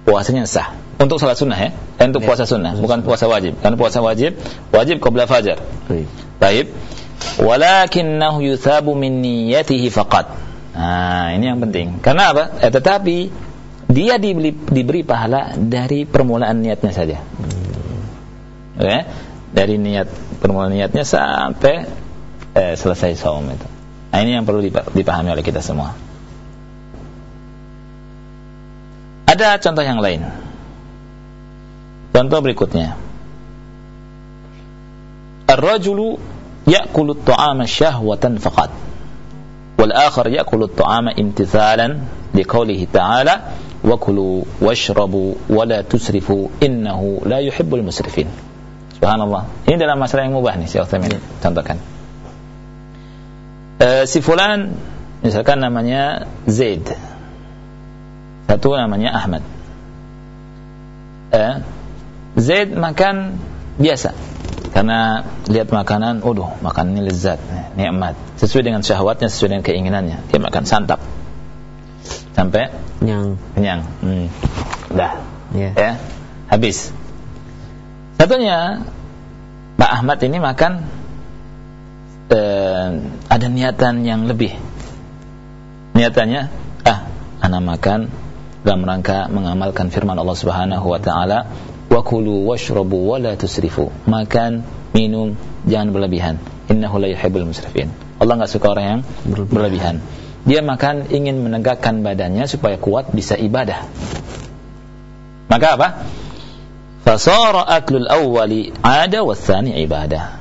[SPEAKER 1] Puasanya sah. Untuk salat sunnah ya, eh, untuk ya, puasa sunnah, bukan puasa wajib. Karena puasa wajib, wajib qabla fajar. Baik. Baik. Walakinnahu yuthabu min niyyatihi faqat. Nah, ini yang penting. Karena apa? Eh, tetapi dia diberi, diberi pahala dari permulaan niatnya saja. Hmm. Oke? Okay? Dari niat permulaan niatnya sampai eh, selesai saum itu. Nah, ini yang perlu dipahami oleh kita semua. Ada contoh yang lain. Contoh berikutnya. Ar-rajulu ya'kulu at-ta'ama syahwatan faqat. Wal akhar ya'kulu at-ta'ama imtithalan liqaulihi ta'ala wa kulu washrabu wa la tusrifu innahu la yuhibbul musrifin. Subhanallah. Ini dalam masalah yang mubah nih Syekh Utsaimin contohkan. E, si fulan misalkan namanya Zaid. Satu namanya Ahmad. E, Zaid makan biasa. karena lihat makanan, waduh, makan ini lezat, nikmat, sesuai dengan syahwatnya, sesuai dengan keinginannya. Dia makan santap sampai
[SPEAKER 2] kenyang,
[SPEAKER 1] kenyang, hmm. dah, yeah. ya, habis. Satunya Pak Ahmad ini makan eh, ada niatan yang lebih. Niatannya, ah, anak makan dalam rangka mengamalkan firman Allah Subhanahu wa taala wa kulu washrabu wa la tusrifu. Makan minum jangan berlebihan. Innahu la yuhibbul musrifin. Allah enggak suka orang yang berlebihan. Dia makan ingin menegakkan badannya supaya kuat bisa ibadah. Maka apa fasara aklul awwali ada wasani ibadah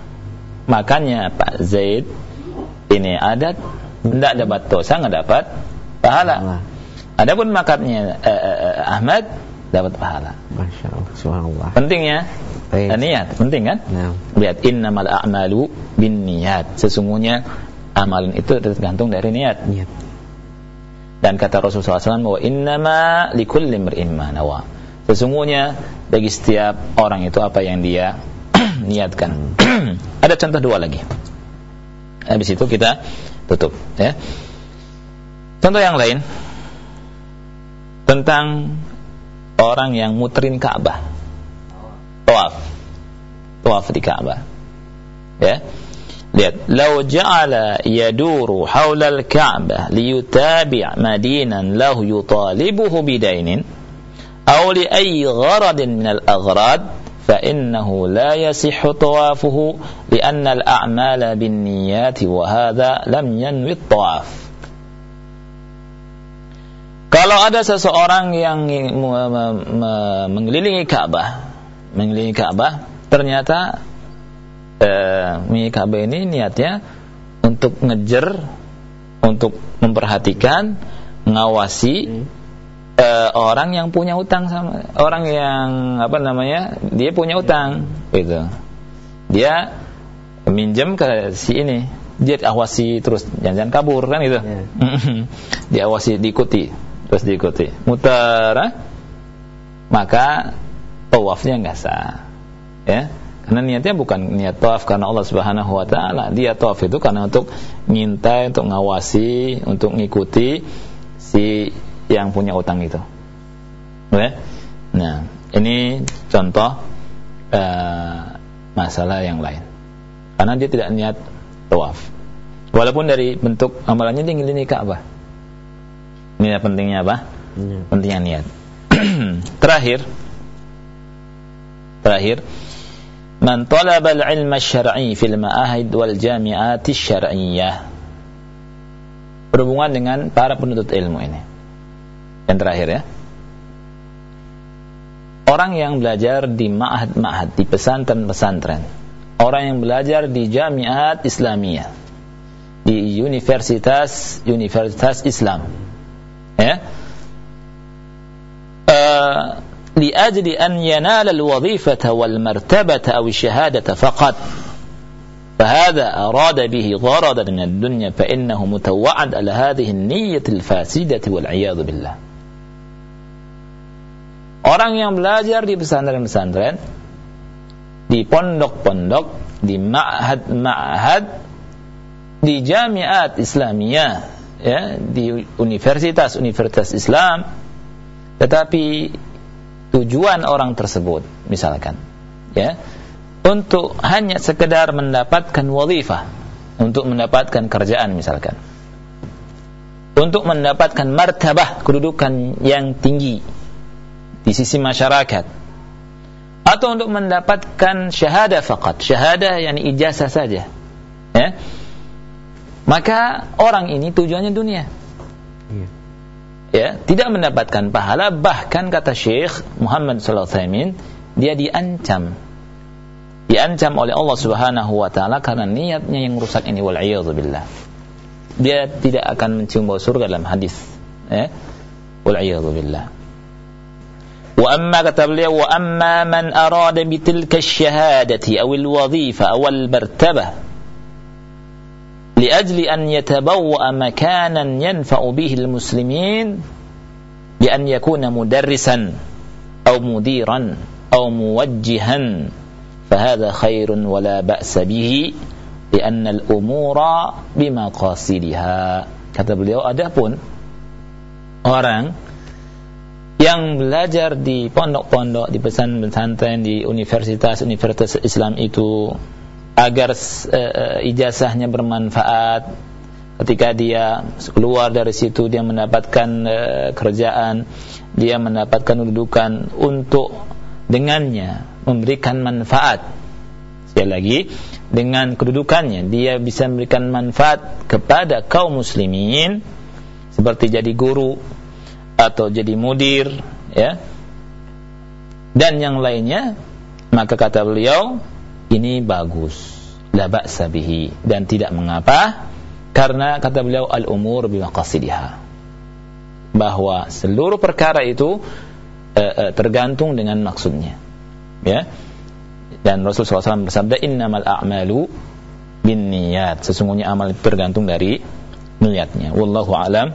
[SPEAKER 1] makannya Pak Zaid ini adat tidak dapat dosa nggak dapat pahala Adapun makannya uh, uh, Ahmad dapat pahala.
[SPEAKER 2] Masya Allah, subhanallah.
[SPEAKER 1] Pentingnya Baik. niat, penting kan? Nah. Lihat innamal a'malu bin niat. Sesungguhnya amalan itu tergantung dari niat. Niat. Dan kata Rasulullah SAW bahwa innama likulli imri'in ma nawa. Sesungguhnya bagi setiap orang itu apa yang dia niatkan. Ada contoh dua lagi. Habis itu kita tutup ya. Contoh yang lain tentang orang yang muterin Ka'bah. Tawaf. Tawaf di Ka'bah. Ya. Lihat, "Lau ja'ala yaduru haula al-Ka'bah liyutabi' madinan lahu yutalibuhu bidainin أو لأي غرض gharadin الأغراض al-aghrad fa innahu la yasihhu tawafuhu li anna al-a'mala bin wa hadha lam yanwi tawaf. Kalau ada seseorang yang mengelilingi Ka'bah, mengelilingi Ka'bah, ternyata eh, Ka'bah ini niatnya untuk ngejer, untuk memperhatikan, mengawasi, hmm eh, orang yang punya utang sama orang yang apa namanya, dia punya utang, gitu. Dia minjem ke si ini, dia awasi terus jangan-jangan kabur kan gitu. Yeah. diawasi, diikuti terus diikuti mutar eh? maka tawafnya nggak sah ya karena niatnya bukan niat tawaf karena Allah Subhanahu wa taala dia tawaf itu karena untuk ngintai untuk ngawasi untuk ngikuti si yang punya utang itu ya nah ini contoh uh, masalah yang lain karena dia tidak niat tawaf walaupun dari bentuk amalannya dia ngelilingi Ka'bah ini pentingnya apa? Ya. Pentingnya niat. terakhir terakhir man talaba al-ilm asy-syar'i fil ma'ahid wal jami'at asy-syar'iyyah berhubungan dengan para penuntut ilmu ini. Yang terakhir ya. Orang yang belajar di ma'had-ma'had, di pesantren-pesantren. Orang yang belajar di jamiat Islamiyah. Di universitas-universitas Islam ya لأجل أن ينال الوظيفة والمرتبة أو الشهادة فقط فهذا أراد به غرضا من الدنيا فإنه متوعد على هذه النية الفاسدة والعياذ بالله Orang yang belajar di pesantren-pesantren, di pondok-pondok, di ma'had-ma'had, di jamiat Islamiyah, ya di universitas-universitas Islam tetapi tujuan orang tersebut misalkan ya untuk hanya sekedar mendapatkan wazifah untuk mendapatkan kerjaan misalkan untuk mendapatkan martabah kedudukan yang tinggi di sisi masyarakat atau untuk mendapatkan syahadah fakat syahadah yang ijazah saja ya maka orang ini tujuannya dunia. Iya. Ya, tidak mendapatkan pahala bahkan kata Syekh Muhammad sallallahu alaihi wasallam dia diancam diancam oleh Allah Subhanahu wa taala karena niatnya yang rusak ini wal billah. Dia tidak akan mencium bau surga dalam hadis. Ya. Wal billah. وأما كتب لي وأما من أراد بتلك الشهادة أو الوظيفة أو المرتبة لأجل أن يتبوأ مكانا ينفع به المسلمين بأن يكون مدرسا أو مديرا أو موجها فهذا خير ولا بأس به لأن الأمور بمقاصدها. كتب لي أدب orang yang belajar di pondok-pondok di pesantren-pesantren di universitas-universitas Islam itu agar uh, ijazahnya bermanfaat. Ketika dia keluar dari situ dia mendapatkan uh, kerjaan dia mendapatkan kedudukan untuk dengannya memberikan manfaat. Sekali lagi dengan kedudukannya dia bisa memberikan manfaat kepada kaum muslimin seperti jadi guru atau jadi mudir ya. Dan yang lainnya maka kata beliau ini bagus. La ba'sa dan tidak mengapa karena kata beliau al umur bimaqasidiha bahwa seluruh perkara itu uh, uh, tergantung dengan maksudnya ya. Dan Rasulullah SAW bersabda innamal a'malu bin niat sesungguhnya amal itu tergantung dari niatnya. Wallahu alam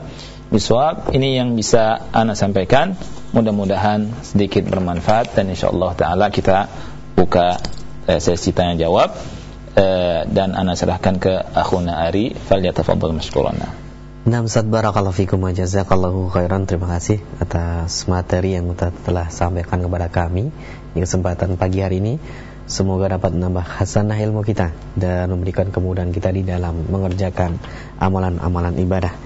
[SPEAKER 1] biswab. Ini yang bisa ana sampaikan. Mudah-mudahan sedikit bermanfaat dan insyaallah taala kita buka eh, sesi tanya jawab eh, dan ana serahkan ke akhuna Ari falyatafaddal mashkurana.
[SPEAKER 2] Nah, Ustaz Barakallahu Fikum wa jazakallahu khairan. Terima kasih atas materi yang telah sampaikan kepada kami Di kesempatan pagi hari ini. Semoga dapat menambah hasanah ilmu kita Dan memberikan kemudahan kita di dalam mengerjakan amalan-amalan ibadah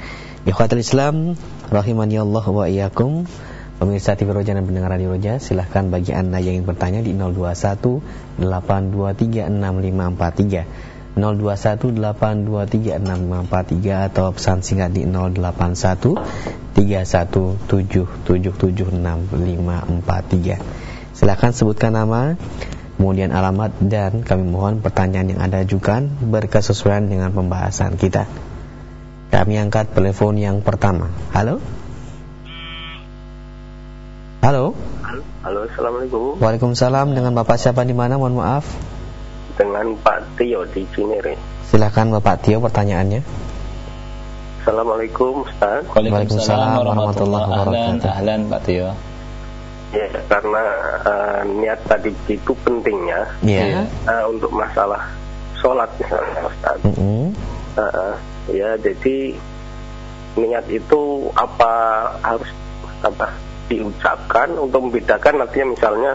[SPEAKER 2] Ikhwatul Islam Rahimani Allah wa iyakum Pemirsa TV Roja dan pendengar Radio Roja Silahkan bagi anda yang ingin bertanya di 021 823 6543 0218236543 atau pesan singkat di 081317776543. Silakan sebutkan nama, kemudian alamat dan kami mohon pertanyaan yang Anda ajukan berkesesuaian dengan pembahasan kita. Kami angkat telepon yang pertama. Halo? Halo?
[SPEAKER 3] Halo, Assalamualaikum.
[SPEAKER 2] Waalaikumsalam. Dengan Bapak siapa di mana? Mohon maaf
[SPEAKER 3] dengan Pak Tio di Cinere.
[SPEAKER 2] Silakan Bapak Tio pertanyaannya.
[SPEAKER 3] Assalamualaikum Ustaz.
[SPEAKER 1] Waalaikumsalam warahmatullahi wabarakatuh. Ahlan, Pak Tio.
[SPEAKER 3] Ya, karena uh, niat tadi itu pentingnya
[SPEAKER 2] yeah.
[SPEAKER 3] uh, untuk masalah sholat misalnya Ustaz. Mm -hmm. uh, ya, jadi niat itu apa harus apa diucapkan untuk membedakan nantinya misalnya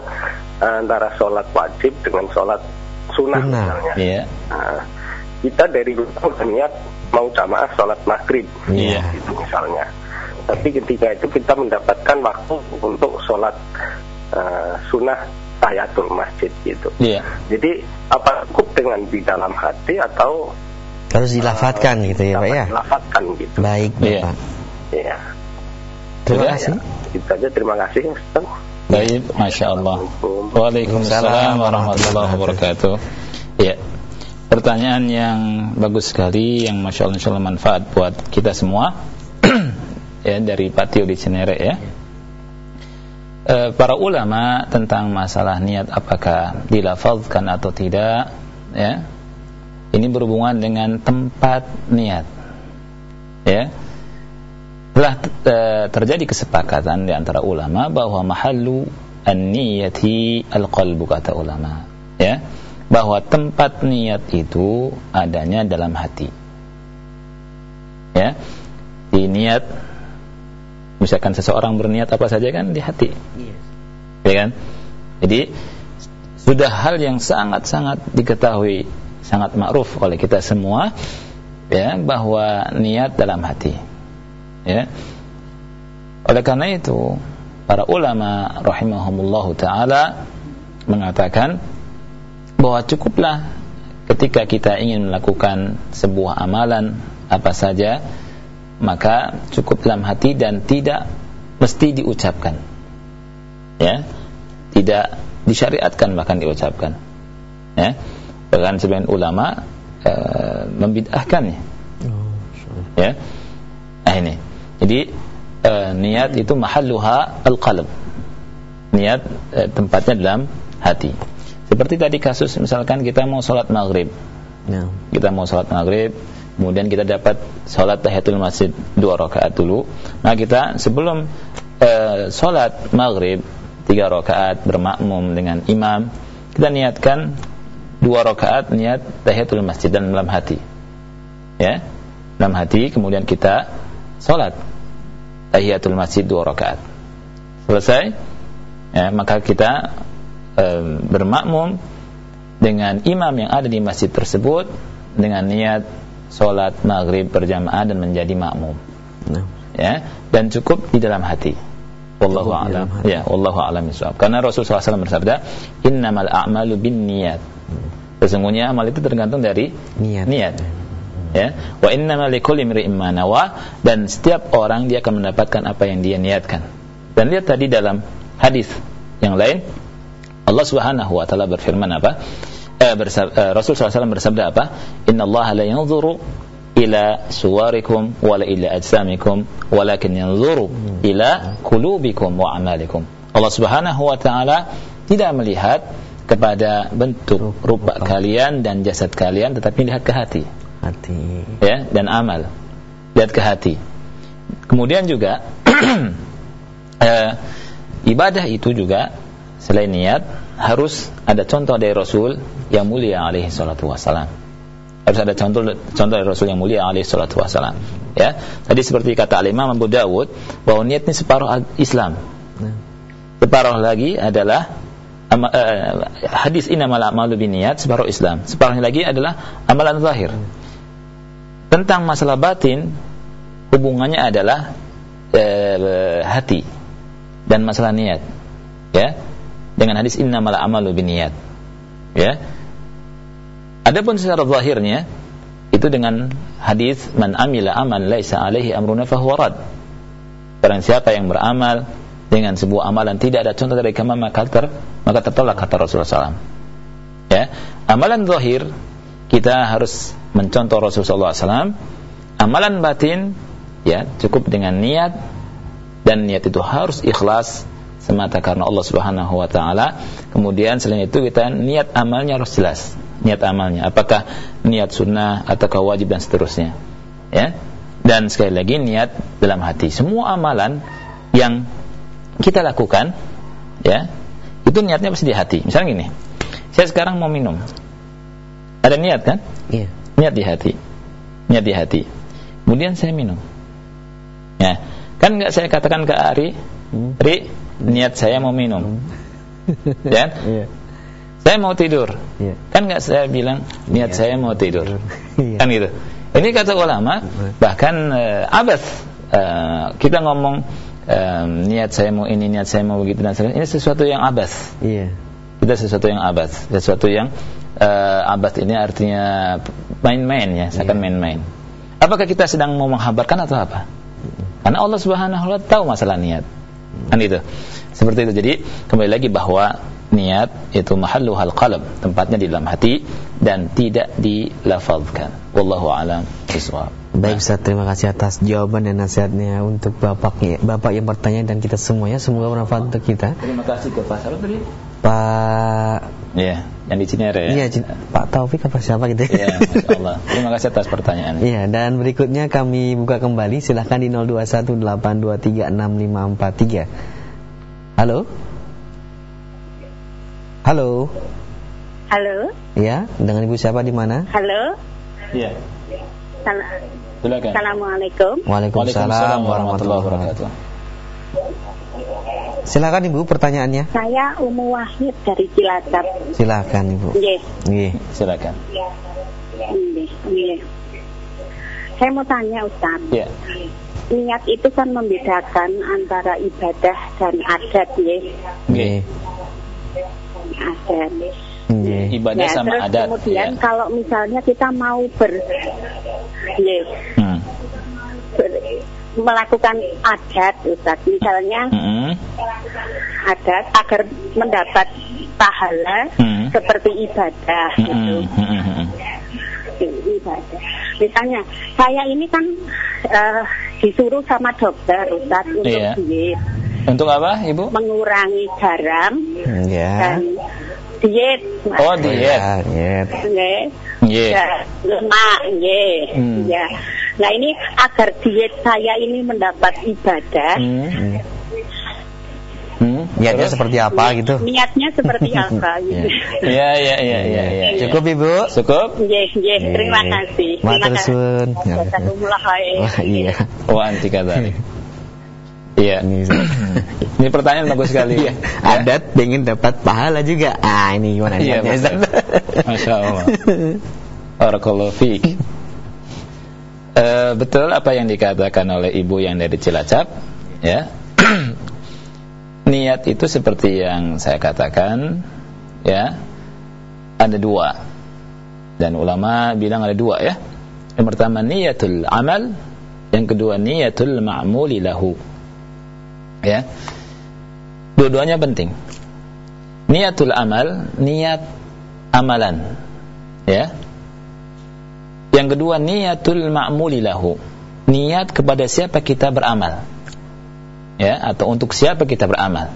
[SPEAKER 3] uh, antara sholat wajib dengan sholat sunnah, sunnah. misalnya. Yeah. Nah, kita dari dulu niat mau jamaah sholat maghrib,
[SPEAKER 1] yeah.
[SPEAKER 3] itu misalnya. Tapi ketika itu kita mendapatkan waktu untuk sholat uh, sunnah tayatul masjid gitu.
[SPEAKER 1] Yeah.
[SPEAKER 3] Jadi apa cukup dengan di dalam hati atau
[SPEAKER 2] harus dilafatkan uh, gitu ya Pak ya?
[SPEAKER 3] Dilafatkan gitu.
[SPEAKER 2] Baik
[SPEAKER 3] Bapak. Iya.
[SPEAKER 2] Yeah. Terima kasih.
[SPEAKER 3] Ya, itu aja terima kasih Ustaz.
[SPEAKER 1] Baik, Masya Allah Waalaikumsalam warahmatullahi wabarakatuh Ya Pertanyaan yang bagus sekali Yang Masya Allah, Insya Allah manfaat buat kita semua ya Dari Pak Tio di Cinere ya e, Para ulama tentang masalah niat Apakah dilafazkan atau tidak Ya Ini berhubungan dengan tempat niat. Ya. Telah e, terjadi kesepakatan di antara ulama bahwa mahallu an-niyati al-qalbu kata ulama. Ya. Bahwa tempat niat itu adanya dalam hati. Ya. Di niat misalkan seseorang berniat apa saja kan di hati. Yes. ya kan? Jadi sudah hal yang sangat-sangat diketahui sangat ma'ruf oleh kita semua ya bahwa niat dalam hati. Ya. Oleh karena itu para ulama rahimahumullah taala mengatakan bahwa cukuplah ketika kita ingin melakukan sebuah amalan apa saja maka cukup dalam hati dan tidak mesti diucapkan. Ya. Tidak disyariatkan bahkan diucapkan. Ya bahkan sebagian ulama e, membid'ahkannya oh, ya nah ini jadi e, niat itu mahalluha al-qalb. Niat e, tempatnya dalam hati. Seperti tadi kasus misalkan kita mau sholat maghrib. Ya. Kita mau sholat maghrib, kemudian kita dapat sholat tahiyatul masjid dua rakaat dulu. Nah kita sebelum e, sholat maghrib tiga rakaat bermakmum dengan imam, kita niatkan dua rakaat niat tahiyatul masjid dan dalam hati. Ya. Dalam hati kemudian kita salat tahiyatul masjid dua rakaat. Selesai, ya, maka kita e, bermakmum dengan imam yang ada di masjid tersebut dengan niat salat maghrib berjamaah dan menjadi makmum. Nah. Ya, dan cukup di dalam hati. Wallahu a'lam. Ya, wallahu a'lam. Karena Rasulullah SAW bersabda, "Innamal a'malu binniyat." Sesungguhnya amal itu tergantung dari niat. niat. Ya, wa innamal likulli imri'in ma dan setiap orang dia akan mendapatkan apa yang dia niatkan. Dan lihat tadi dalam hadis yang lain Allah Subhanahu wa taala berfirman apa? Eh, bersab, eh, Rasul SAW bersabda apa? Inna Allah la yanzuru ila suwarikum wala ila ajsamikum walakin yanzuru ila kulubikum wa amalikum. Allah Subhanahu wa taala tidak melihat kepada bentuk rupa kalian dan jasad kalian tetapi lihat ke hati.
[SPEAKER 2] Hati.
[SPEAKER 1] Ya dan amal. Lihat ke hati. Kemudian juga eh, ibadah itu juga selain niat harus ada contoh dari Rasul yang mulia alaihi salatu wasalam harus ada contoh contoh dari Rasul yang mulia alaihi salatu wasalam ya tadi seperti kata Al Imam Abu Dawud bahwa niat ini separuh Islam nah. separuh lagi adalah hadis innamal a'malu binniyat separuh Islam. Separuhnya lagi adalah amalan zahir. Tentang masalah batin hubungannya adalah uh, hati dan masalah niat. Ya. Dengan hadis innamal a'malu. Ya. Adapun secara zahirnya itu dengan hadis man amila aman laisa alaihi amruna fahuwa rad. Barang siapa yang beramal dengan sebuah amalan tidak ada contoh dari kama maka ter, maka tertolak kata Rasulullah SAW. Ya, amalan zahir kita harus mencontoh Rasulullah SAW. Amalan batin ya cukup dengan niat dan niat itu harus ikhlas semata karena Allah Subhanahu wa taala. Kemudian selain itu kita niat amalnya harus jelas. Niat amalnya apakah niat sunnah ataukah wajib dan seterusnya. Ya. Dan sekali lagi niat dalam hati. Semua amalan yang kita lakukan ya itu niatnya pasti di hati misalnya gini saya sekarang mau minum ada niat kan
[SPEAKER 2] iya
[SPEAKER 1] niat di hati niat di hati kemudian saya minum ya kan nggak saya katakan ke Ari hmm. Ri niat saya mau minum hmm. ya iya. saya mau tidur iya. kan nggak saya bilang niat iya. saya mau tidur iya. kan gitu ini kata ulama iya. bahkan uh, abas uh, kita ngomong um, niat saya mau ini, niat saya mau begitu dan sebagainya. Ini sesuatu yang abas.
[SPEAKER 2] Iya.
[SPEAKER 1] Kita sesuatu yang abas, sesuatu yang uh, abas ini artinya main-main ya, seakan iya. main-main. Apakah kita sedang mau menghabarkan atau apa? Karena Allah Subhanahu wa taala tahu masalah niat. Kan itu. Seperti itu. Jadi kembali lagi bahwa niat itu mahallu hal qalb, tempatnya di dalam hati dan tidak dilafazkan. Wallahu a'lam bishawab.
[SPEAKER 2] Baik Ustaz, terima kasih atas jawaban dan nasihatnya untuk Bapak Bapak yang bertanya dan kita semuanya semoga bermanfaat untuk kita.
[SPEAKER 1] Terima kasih ke Pak tadi?
[SPEAKER 2] Pak
[SPEAKER 1] Iya, yang di Cinere
[SPEAKER 2] ya. Iya, Pak Taufik apa siapa gitu.
[SPEAKER 1] Iya, Allah. Terima kasih atas pertanyaan.
[SPEAKER 2] Iya, dan berikutnya kami buka kembali silahkan di 0218236543. Halo? Halo?
[SPEAKER 4] Halo?
[SPEAKER 2] Iya, dengan Ibu siapa di mana?
[SPEAKER 4] Halo?
[SPEAKER 1] Iya.
[SPEAKER 4] Silakan. Assalamualaikum.
[SPEAKER 2] Waalaikumsalam warahmatullahi wabarakatuh. Silakan Ibu pertanyaannya.
[SPEAKER 4] Saya Umu Wahid dari Cilacap.
[SPEAKER 2] Silakan Ibu.
[SPEAKER 4] Nggih.
[SPEAKER 2] Nggih,
[SPEAKER 1] silakan.
[SPEAKER 4] Nggih, nggih. Saya mau tanya Ustaz.
[SPEAKER 1] Iya.
[SPEAKER 4] Niat itu kan membedakan antara ibadah dan adat ya.
[SPEAKER 1] Nggih.
[SPEAKER 4] Adat.
[SPEAKER 1] Yeah. Ibadah ya, sama
[SPEAKER 4] terus
[SPEAKER 1] adat.
[SPEAKER 4] Kemudian
[SPEAKER 1] ya.
[SPEAKER 4] kalau misalnya kita mau ber, yeah, hmm. ber melakukan adat, Ustaz, misalnya hmm. adat agar mendapat pahala hmm. seperti ibadah hmm. gitu. Hmm. hmm. Ibadah. Misalnya saya ini kan uh, disuruh sama dokter Ustaz untuk yeah. diet.
[SPEAKER 1] Untuk apa, Ibu?
[SPEAKER 4] Mengurangi garam
[SPEAKER 2] yeah.
[SPEAKER 4] dan diet.
[SPEAKER 1] Oh, diet.
[SPEAKER 2] Ya, diet.
[SPEAKER 4] Nggih.
[SPEAKER 1] Nggih.
[SPEAKER 4] Ya, lemak, nggih. Hmm. Ya. Nah, ini agar diet saya ini mendapat ibadah.
[SPEAKER 1] Hmm. Hmm.
[SPEAKER 2] niatnya Terus? seperti apa gitu
[SPEAKER 4] niatnya seperti apa gitu
[SPEAKER 1] iya iya iya iya ya.
[SPEAKER 2] cukup ibu
[SPEAKER 1] cukup
[SPEAKER 4] iya iya terima kasih
[SPEAKER 2] terima kasih
[SPEAKER 4] Wah,
[SPEAKER 1] iya oh anti kata Iya. Ini, pertanyaan bagus sekali. Iya.
[SPEAKER 2] Ya. Adat ingin dapat pahala juga. Ah, ini gimana
[SPEAKER 1] iya, Masya Allah. Barakallahu fiik. Uh, betul apa yang dikatakan oleh ibu yang dari Cilacap, ya. Niat itu seperti yang saya katakan, ya. Ada dua. Dan ulama bilang ada dua ya. Yang pertama niatul amal, yang kedua niatul ma'muli lahu ya dua-duanya penting. Niatul amal niat amalan. Ya. Yang kedua niatul ma'muli lahu. Niat kepada siapa kita beramal. Ya atau untuk siapa kita beramal.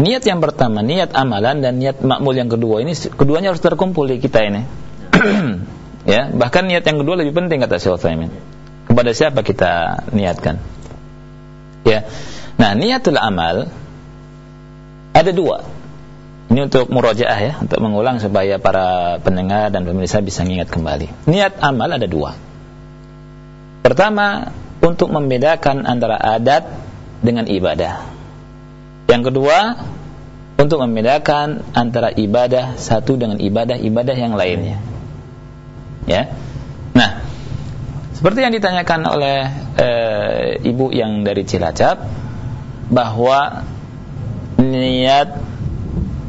[SPEAKER 1] Niat yang pertama niat amalan dan niat makmul yang kedua ini keduanya harus terkumpul di kita ini. Ya bahkan niat yang kedua lebih penting kata Syekh Utsaimin. Kepada siapa kita niatkan. Ya. Nah, niatul amal ada dua. Ini untuk murojaah ya, untuk mengulang supaya para pendengar dan pemirsa bisa mengingat kembali. Niat amal ada dua. Pertama, untuk membedakan antara adat dengan ibadah. Yang kedua, untuk membedakan antara ibadah satu dengan ibadah-ibadah yang lainnya. Ya. Nah, seperti yang ditanyakan oleh e, ibu yang dari Cilacap bahwa niat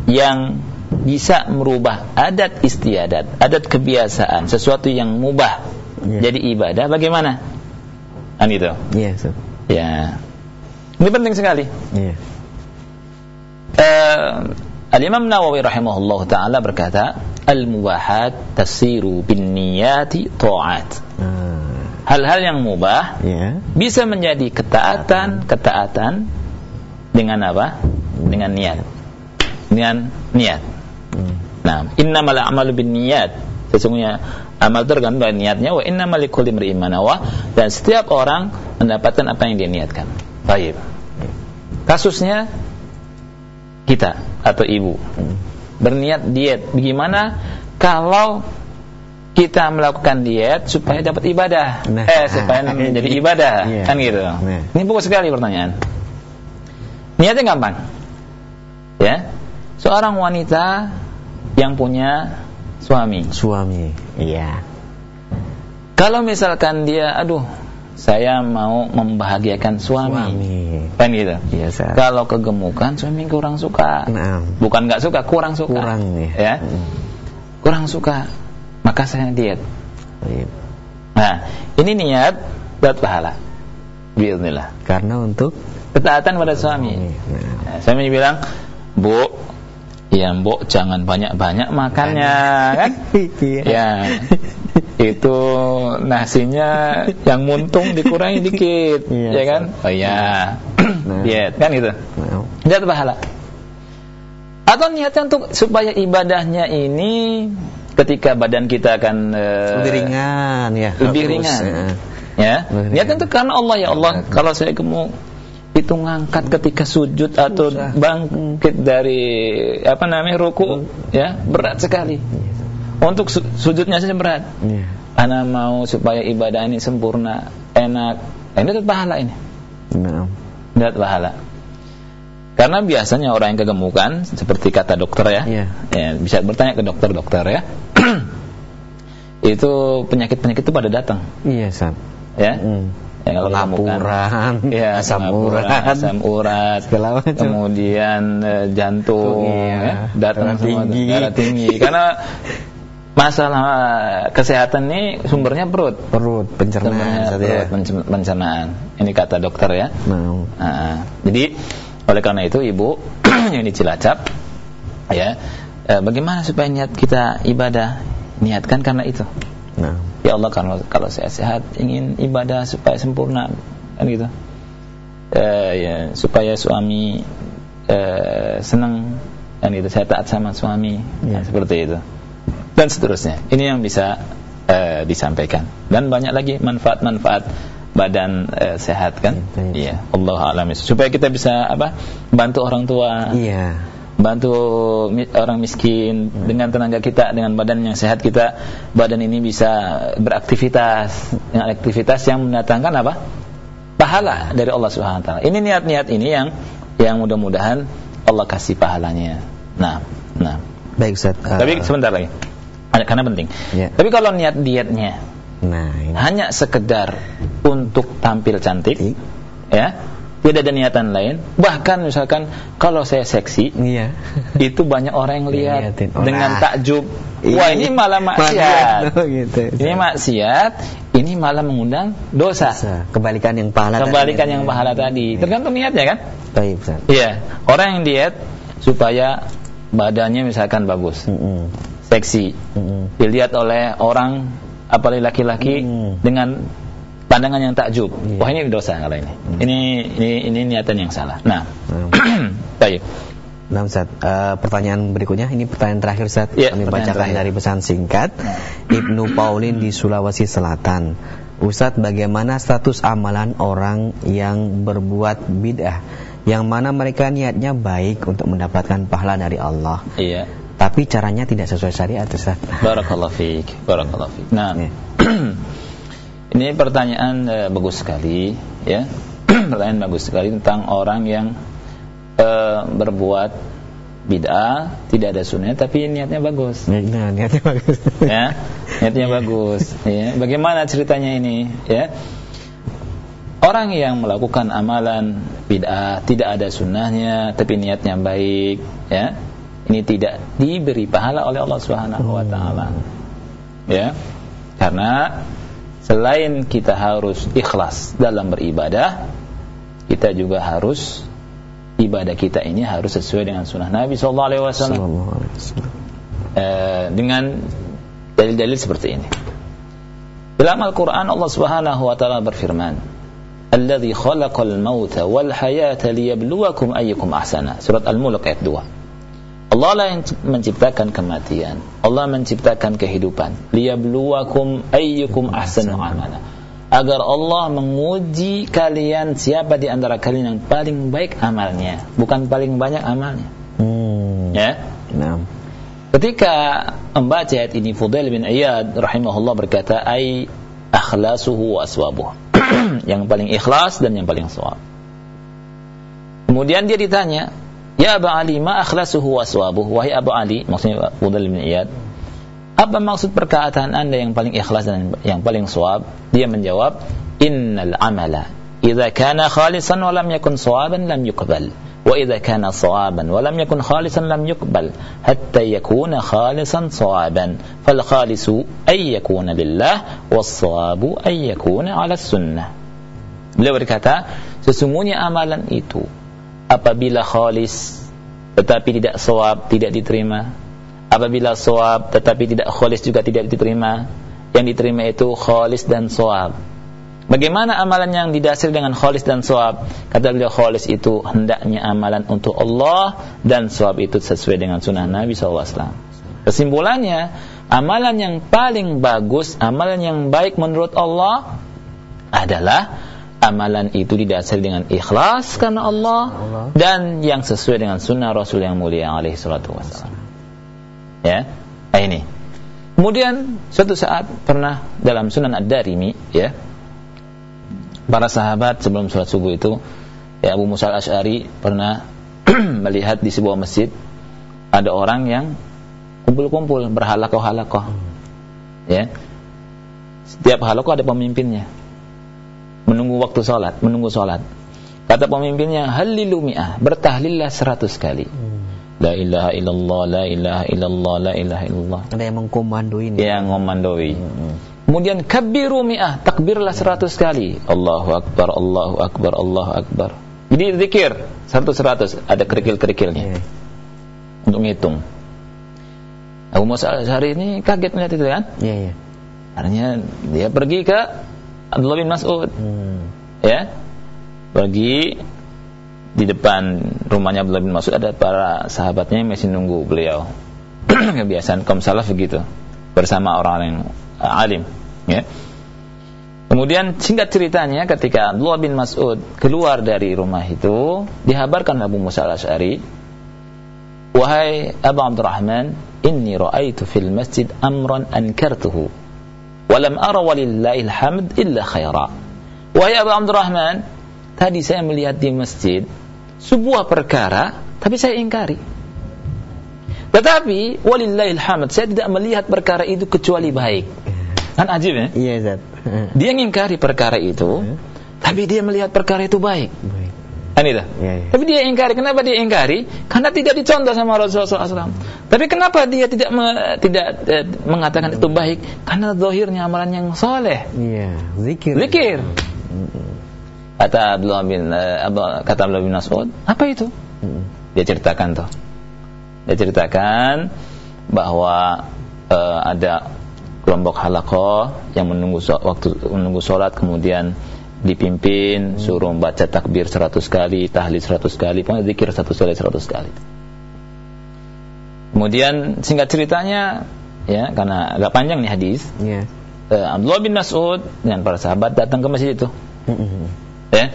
[SPEAKER 1] yang bisa merubah adat istiadat, adat kebiasaan, sesuatu yang mubah yeah. jadi ibadah bagaimana? Kan itu.
[SPEAKER 2] Iya, yeah,
[SPEAKER 1] Ya. Ini penting sekali.
[SPEAKER 2] Iya. Yeah.
[SPEAKER 1] Uh, Al-Imam Nawawi rahimahullah taala berkata, "Al-mubahat tasiru bin niyati ta'at." Hmm hal-hal yang mubah yeah. bisa menjadi ketaatan ketaatan dengan apa? Dengan niat. Dengan niat. Hmm. nah innamal a'malu bin niat sesungguhnya amal tergantung dari niatnya. Wa innamal likulli imrin dan setiap orang mendapatkan apa yang dia niatkan. Baik. Kasusnya kita atau ibu. Berniat diet. Bagaimana kalau kita melakukan diet supaya dapat ibadah? Nah, eh supaya menjadi ibadah. Iya. kan gitu. Nah. ini pokok sekali pertanyaan niatnya gampang ya seorang wanita yang punya suami
[SPEAKER 2] suami iya
[SPEAKER 1] kalau misalkan dia aduh saya mau membahagiakan suami, suami. kan gitu
[SPEAKER 2] Biasa.
[SPEAKER 1] kalau kegemukan suami kurang suka nah. bukan nggak suka kurang suka
[SPEAKER 2] kurang
[SPEAKER 1] ya, ya? Hmm. kurang suka maka saya diet. Nah, ini niat buat pahala. Bismillah.
[SPEAKER 2] Karena untuk
[SPEAKER 1] ketaatan pada suami. Nah. Nah, suami bilang, "Bu, ya Mbok jangan banyak-banyak makannya, kan?" Iya. ya. Itu nasinya yang muntung dikurangi dikit, iya, ya kan? Oh iya. Nah. Diet kan itu. Nah. Diet pahala. Atau niatnya untuk supaya ibadahnya ini ketika badan kita akan
[SPEAKER 2] uh, lebih ringan ya
[SPEAKER 1] lebih ringan ya, ya. niatnya itu karena Allah ya Allah kalau saya mau itu ngangkat ketika sujud atau Usah. bangkit dari apa namanya ruku ya berat sekali untuk su sujudnya saja berat ya. Ana mau supaya ibadah ini sempurna enak ini tetap pahala ini nah. dapat pahala karena biasanya orang yang kegemukan seperti kata dokter ya, yeah. ya bisa bertanya ke dokter-dokter ya. itu penyakit-penyakit itu pada datang.
[SPEAKER 2] Iya, Sam.
[SPEAKER 1] Ya.
[SPEAKER 2] Mm. Ya, kalau laporan,
[SPEAKER 1] ya, asam urat, asam urat, kemudian eh, jantung, iya, ya,
[SPEAKER 2] darah tinggi,
[SPEAKER 1] darah tinggi. Karena masalah kesehatan ini sumbernya perut,
[SPEAKER 2] perut, pencernaan,
[SPEAKER 1] perut, pencernaan. Ini kata dokter ya. Nah. Nah, jadi oleh karena itu ibu yang di Cilacap ya eh, bagaimana supaya niat kita ibadah niatkan karena itu. Nah. Ya Allah kalau kalau saya sehat ingin ibadah supaya sempurna kan gitu. Eh, ya supaya suami eh, senang kan gitu. Saya taat sama suami ya. nah, seperti itu. Dan seterusnya. Ini yang bisa eh, disampaikan. Dan banyak lagi manfaat-manfaat badan uh, sehat kan? Iya Allah alam. Supaya kita bisa apa bantu orang tua.
[SPEAKER 2] Iya
[SPEAKER 1] bantu orang miskin hmm. dengan tenaga kita dengan badan yang sehat kita badan ini bisa beraktivitas. Dengan aktivitas yang mendatangkan apa? Pahala dari Allah Subhanahu wa taala. Ini niat-niat ini yang yang mudah-mudahan Allah kasih pahalanya. Nah nah.
[SPEAKER 2] Baik Ustaz.
[SPEAKER 1] Uh, tapi sebentar lagi. Karena penting. Yeah. tapi kalau niat dietnya nah ini. hanya sekedar untuk tampil cantik. ya tidak ada niatan lain. Bahkan misalkan kalau saya seksi iya. itu banyak orang yang lihat oh, dengan takjub. Wah ini malah maksiat. gitu, ini maksiat ini malah mengundang dosa.
[SPEAKER 2] Kebalikan yang pahala
[SPEAKER 1] kebalikan tadi. yang pahala tadi. Iya. tergantung niatnya kan? Baik iya. Orang yang diet supaya badannya misalkan bagus mm -hmm. seksi. Mm -hmm. dilihat oleh orang apalagi laki-laki mm -hmm. dengan pandangan yang takjub. Iya. Wah ini dosa kalau ini. Hmm. Ini ini ini niatan yang salah. Nah,
[SPEAKER 2] hmm. baik. Nah, Ustaz, uh, pertanyaan berikutnya ini pertanyaan terakhir Ustaz. Ya, Kami bacakan terakhir. dari pesan singkat Ibnu Paulin di Sulawesi Selatan. Ustaz, bagaimana status amalan orang yang berbuat bid'ah yang mana mereka niatnya baik untuk mendapatkan pahala dari Allah?
[SPEAKER 1] Iya.
[SPEAKER 2] Tapi caranya tidak sesuai syariat Ustaz.
[SPEAKER 1] Barakallahu fiik. Barakallahu fiik. Nah. Ya. Ini pertanyaan e, bagus sekali, ya. pertanyaan bagus sekali tentang orang yang e, berbuat bid'ah, tidak ada sunnah tapi niatnya bagus.
[SPEAKER 2] Nah, niatnya bagus.
[SPEAKER 1] ya, niatnya bagus. Ya. Bagaimana ceritanya ini? Ya. Orang yang melakukan amalan bid'ah tidak ada sunnahnya tapi niatnya baik, ya. Ini tidak diberi pahala oleh Allah Subhanahu wa taala. Ya. Karena selain kita harus ikhlas dalam beribadah kita juga harus ibadah kita ini harus sesuai dengan sunnah Nabi sallallahu alaihi wasallam. Eh, dengan dalil-dalil seperti ini. Dalam Al-Qur'an Allah Subhanahu wa taala berfirman Alladhi khalaqal mauta wal hayata liyabluwakum ayyukum ahsana. Surat Al-Mulk ayat 2 Allah lah yang menciptakan kematian. Allah menciptakan kehidupan. Liyabluwakum ayyukum ahsanu amala. Agar Allah menguji kalian siapa di antara kalian yang paling baik amalnya, bukan paling banyak amalnya. Hmm. Ya. Nah. Ketika membaca ayat ini Fudail bin Iyad rahimahullah berkata, "Ai akhlasuhu wa aswabuh." yang paling ikhlas dan yang paling sawab. Kemudian dia ditanya, Ya Abu Ali, ma akhlasuhu wa swabuh. Wahai Abu Ali, maksudnya Fudal bin Iyad, apa maksud perkataan Anda yang paling ikhlas dan yang paling swab? Dia menjawab, Innal amala idza kana khalisan wa lam yakun sawaban lam yuqbal. Wa idza kana sawaban wa lam yakun khalisan lam yuqbal hatta yakuna khalisan sawaban. Fal khalisu ay yakuna lillah was sawabu ay yakuna ala sunnah. Beliau berkata, sesungguhnya amalan itu apabila khalis tetapi tidak sawab tidak diterima. Apabila sawab tetapi tidak khalis juga tidak diterima. Yang diterima itu khalis dan sawab. Bagaimana amalan yang didasar dengan khalis dan sawab? Kata beliau khalis itu hendaknya amalan untuk Allah dan sawab itu sesuai dengan sunnah Nabi SAW kesimpulannya amalan yang paling bagus amalan yang baik menurut Allah adalah amalan itu didasari dengan ikhlas karena Allah, Allah. dan yang sesuai dengan sunnah Rasul yang mulia alaihi salatu wasallam. Ya, nah ini. Kemudian suatu saat pernah dalam Sunan Ad-Darimi ya para sahabat sebelum sholat subuh itu ya Abu Musa al-Ash'ari pernah melihat di sebuah masjid ada orang yang kumpul-kumpul berhalakoh-halakoh ya setiap halakoh ada pemimpinnya menunggu waktu sholat, menunggu sholat. Kata pemimpinnya, halilu mi'ah, bertahlillah seratus kali. Hmm. La ilaha illallah, la ilaha illallah, la ilaha illallah.
[SPEAKER 2] Ada yang mengkomandoi ini.
[SPEAKER 1] Yang mengkomandoi. Hmm. Kemudian kabiru mi'ah, takbirlah seratus kali. Allahu Akbar, Allahu Akbar, Allahu Akbar. Jadi zikir, satu seratus, ada kerikil-kerikilnya. Yeah. Untuk ngitung. Abu Musa hari ini kaget melihat itu kan?
[SPEAKER 2] Iya, yeah, iya. Yeah.
[SPEAKER 1] Artinya dia pergi ke Abdullah bin Mas'ud. Hmm. Ya. Bagi di depan rumahnya Abdullah bin Mas'ud ada para sahabatnya yang masih nunggu beliau. Kebiasaan kaum salaf begitu. Bersama orang yang uh, alim, ya. Kemudian singkat ceritanya ketika Abdullah bin Mas'ud keluar dari rumah itu, dihabarkan Abu Musa al-Asy'ari, "Wahai Abu Abdurrahman, inni ra'aitu fil masjid amran ankartuhu wa lam ara walillahil hamd illa khaira." Wahai Abu Abdurrahman, tadi saya melihat di masjid sebuah perkara tapi saya ingkari. Tetapi walillahil hamd, saya tidak melihat perkara itu kecuali baik. Kan ajib ya?
[SPEAKER 2] Iya, Zat.
[SPEAKER 1] Dia ngingkari perkara itu, hmm. tapi dia melihat perkara itu baik. Baik. Kan itu? Ya, ya. Tapi dia ingkari. Kenapa dia ingkari? Karena tidak dicontoh sama Rasulullah SAW. Tapi kenapa dia tidak me, tidak eh, mengatakan itu baik? Karena zahirnya amalan yang soleh.
[SPEAKER 2] Iya, zikir.
[SPEAKER 1] Zikir. Kata Abdullah bin uh, kata Abdullah bin Mas'ud, apa itu? Hmm. Dia ceritakan tuh. Dia ceritakan bahwa uh, ada kelompok halakoh yang menunggu waktu menunggu sholat kemudian dipimpin suruh membaca takbir 100 kali tahlil 100 kali pokoknya zikir 100 kali 100 kali kemudian singkat ceritanya ya karena agak panjang nih hadis yeah. uh, Abdullah bin Mas'ud dengan para sahabat datang ke masjid itu mm -hmm. ya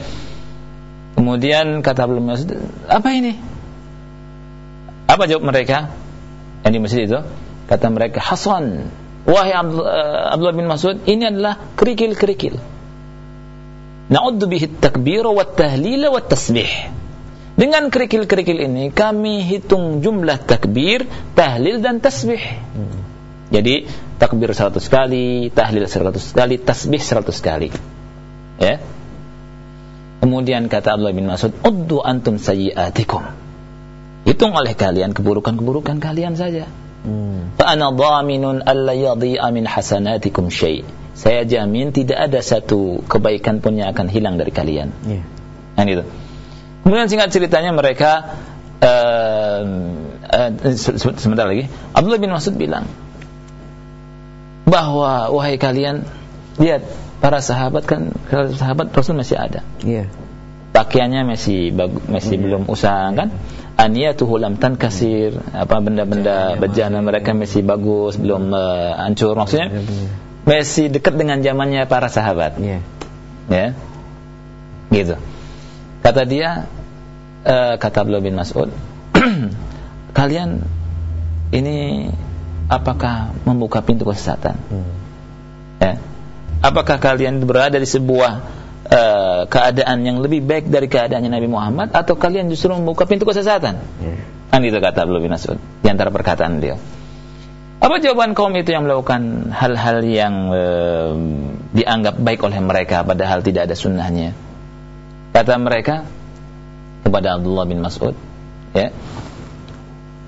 [SPEAKER 1] kemudian kata Abdullah bin Mas'ud apa ini apa jawab mereka yang di masjid itu kata mereka Hasan Wahai eh, Abdullah bin Mas'ud, ini adalah kerikil-kerikil. Na'uddu bihi takbir wa tahlil wa tasbih. Dengan kerikil-kerikil ini kami hitung jumlah takbir, tahlil dan tasbih. Hmm. Jadi takbir 100 kali, tahlil 100 kali, tasbih 100 kali. Ya. Kemudian kata Abdullah bin Mas'ud, "Uddu antum sayyi'atikum." Hitung oleh kalian keburukan-keburukan kalian saja. Fa'ana dhaminun alla yadhi'a min hasanatikum syai'. Saya jamin tidak ada satu kebaikan pun yang akan hilang dari kalian. Yeah. Kan itu. Kemudian singkat ceritanya mereka uh, uh, sebentar lagi Abdullah bin Mas'ud bilang bahwa wahai kalian lihat para sahabat kan sahabat Rasul masih ada. Yeah. Pakaiannya masih bagu, masih yeah. belum usang kan? aniyatuhu lam tankasir apa benda-benda bejana mereka masih bagus belum uh, hancur maksudnya masih dekat dengan zamannya para sahabat yeah. ya gitu kata dia uh, kata Abdullah bin Mas'ud kalian ini apakah membuka pintu kesesatan hmm. ya apakah kalian berada di sebuah uh, keadaan yang lebih baik dari keadaannya Nabi Muhammad atau kalian justru membuka pintu kesesatan? Yeah. Kan itu kata Abdullah bin Mas'ud di antara perkataan beliau. Apa jawaban kaum itu yang melakukan hal-hal yang uh, dianggap baik oleh mereka padahal tidak ada sunnahnya? Kata mereka kepada Abdullah bin Mas'ud, ya,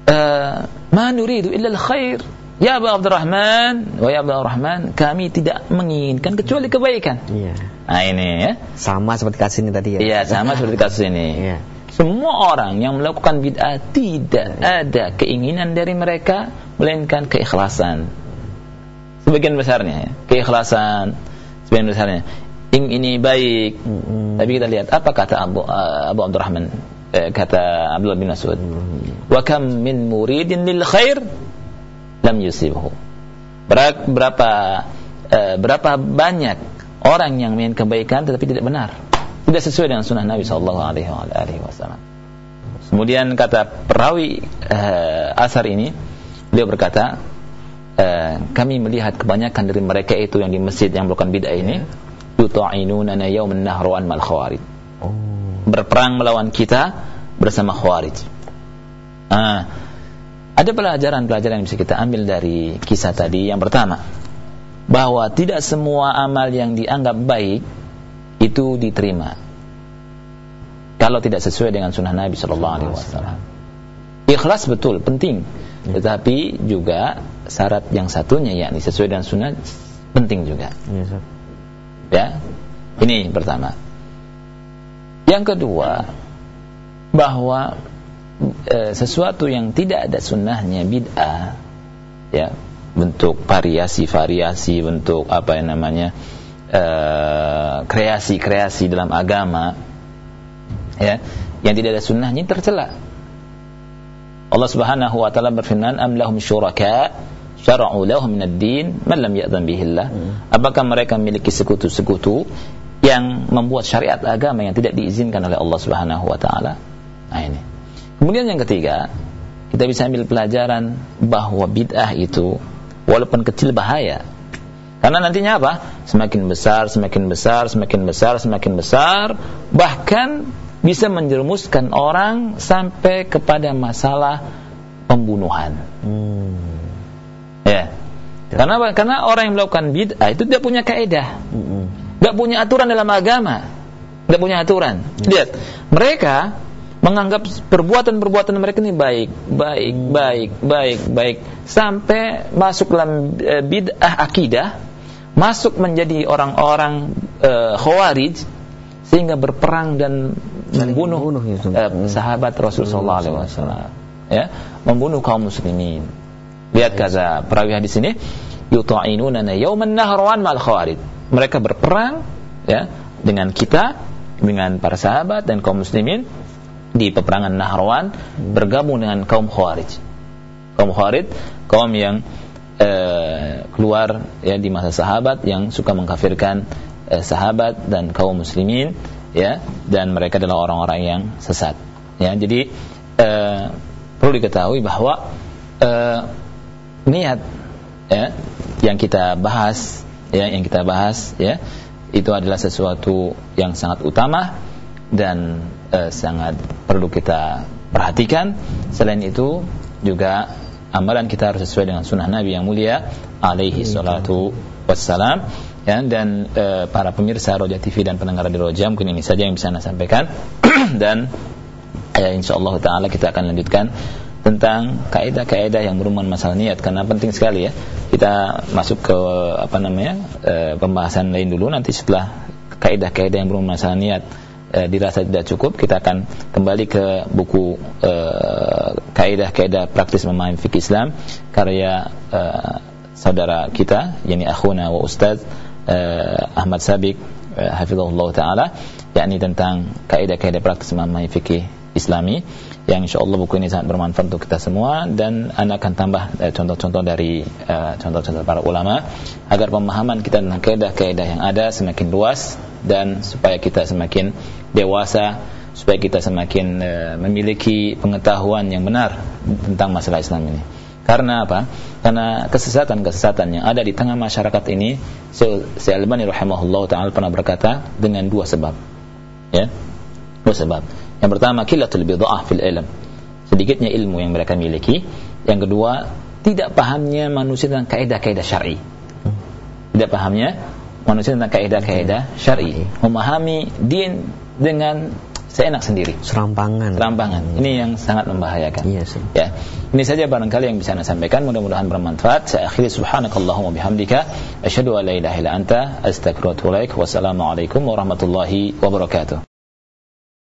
[SPEAKER 1] uh, "Ma nuridu illa al-khair." Ya Abu Abdurrahman, wa ya Abu Abdurrahman, kami tidak menginginkan kecuali kebaikan. Iya. Nah ini ya.
[SPEAKER 2] Sama seperti kasus ini tadi ya.
[SPEAKER 1] Iya, sama seperti kasus ini. Iya. Semua orang yang melakukan bid'ah tidak ada keinginan dari mereka melainkan keikhlasan. Sebagian besarnya ya, keikhlasan sebagian besarnya. Ing ini baik. Mm -hmm. Tapi kita lihat apa kata Abu uh, Abu Abdurrahman eh, kata Abdullah bin Mas'ud. Mm -hmm. Wa kam min muridin lil khair lam yusibhu. Berapa uh, berapa banyak orang yang ingin kebaikan tetapi tidak benar. Tidak sesuai dengan sunnah Nabi sallallahu alaihi wasallam. Kemudian kata perawi uh, asar ini beliau berkata uh, kami melihat kebanyakan dari mereka itu yang di masjid yang melakukan bid'ah ini yuta'inuna yawman nahruan mal khawarij. Oh. Berperang melawan kita bersama khawarij. Ah, ada pelajaran-pelajaran yang bisa kita ambil dari kisah tadi. Yang pertama, bahwa tidak semua amal yang dianggap baik itu diterima. Kalau tidak sesuai dengan sunnah Nabi Shallallahu Alaihi Wasallam. Ikhlas betul penting, tetapi juga syarat yang satunya yakni sesuai dengan sunnah penting juga. Ya, ini pertama. Yang kedua, bahwa e, sesuatu yang tidak ada sunnahnya bid'ah ya bentuk variasi-variasi bentuk apa yang namanya eh, kreasi-kreasi dalam agama ya yang tidak ada sunnahnya tercela. Allah Subhanahu wa taala berfirman am lahum syuraka syara'u lahum min ad-din man lam ya'zan bihillah. Hmm. apakah mereka memiliki sekutu-sekutu yang membuat syariat agama yang tidak diizinkan oleh Allah Subhanahu wa taala? Nah ini. Kemudian yang ketiga kita bisa ambil pelajaran bahwa bid'ah itu walaupun kecil bahaya karena nantinya apa? Semakin besar, semakin besar, semakin besar, semakin besar, bahkan bisa menjerumuskan orang sampai kepada masalah pembunuhan. Hmm. Ya. ya. Karena apa? Karena orang yang melakukan bid'ah itu tidak punya kaidah. Hmm. Tidak punya aturan dalam agama. Tidak punya aturan. Hmm. Lihat, mereka menganggap perbuatan-perbuatan mereka ini baik, baik, hmm. baik, baik, baik sampai masuk dalam e, bid'ah akidah masuk menjadi orang-orang uh, khawarij sehingga berperang dan membunuh uh, sahabat Rasulullah SAW ya. Membunuh kaum muslimin. Lihat kata perawi hadis ini. Yuta'inuna yauman nahrawan mal khawarij. Mereka berperang ya dengan kita dengan para sahabat dan kaum muslimin di peperangan Nahrawan bergabung dengan kaum Khawarij. Kaum Khawarij kaum yang Eh, keluar ya di masa sahabat yang suka mengkafirkan eh, sahabat dan kaum muslimin ya dan mereka adalah orang-orang yang sesat ya. Jadi eh, perlu diketahui bahwa eh, niat ya yang kita bahas ya yang kita bahas ya itu adalah sesuatu yang sangat utama dan eh, sangat perlu kita perhatikan. Selain itu juga amalan kita harus sesuai dengan sunnah Nabi yang mulia alaihi salatu wassalam. Ya, dan e, para pemirsa Roja TV dan pendengar di Roja mungkin ini saja yang bisa saya sampaikan. Dan ya, insyaallah taala kita akan lanjutkan tentang kaidah-kaidah yang berhubungan masalah niat. Karena penting sekali ya kita masuk ke apa namanya e, pembahasan lain dulu. Nanti setelah kaidah-kaidah yang berhubungan masalah niat e, dirasa tidak cukup kita akan kembali ke buku e, kaidah-kaidah praktis memahami fikih Islam karya e, saudara kita yakni akhuna wa ustaz e, Ahmad Sabik e, hafizahullah taala yakni tentang kaidah-kaidah praktis memahami fikih Islami yang insyaallah buku ini sangat bermanfaat untuk kita semua dan anda akan tambah contoh-contoh dari contoh-contoh para ulama agar pemahaman kita tentang kaidah-kaidah yang ada semakin luas dan supaya kita semakin dewasa supaya kita semakin uh, memiliki pengetahuan yang benar tentang masalah Islam ini. Karena apa? Karena kesesatan-kesesatan yang ada di tengah masyarakat ini, Syekh Albani rahimahullah taala pernah berkata dengan dua sebab. Ya. Dua sebab. Yang pertama, qillatul bid'ah fil ilm. Sedikitnya ilmu yang mereka miliki. Yang kedua, tidak pahamnya manusia tentang kaidah-kaidah syar'i. Tidak pahamnya manusia tentang kaidah-kaidah syar'i. Memahami din dengan seenak sendiri.
[SPEAKER 2] Serampangan.
[SPEAKER 1] Serampangan. Ini yang sangat membahayakan.
[SPEAKER 2] Iya sih.
[SPEAKER 1] Ya. Ini saja barangkali yang bisa saya sampaikan. Mudah-mudahan bermanfaat. Saya akhiri subhanakallahumma bihamdika asyhadu an la ilaha illa anta astaghfiruka wa atubu ilaik. Wassalamualaikum warahmatullahi wabarakatuh.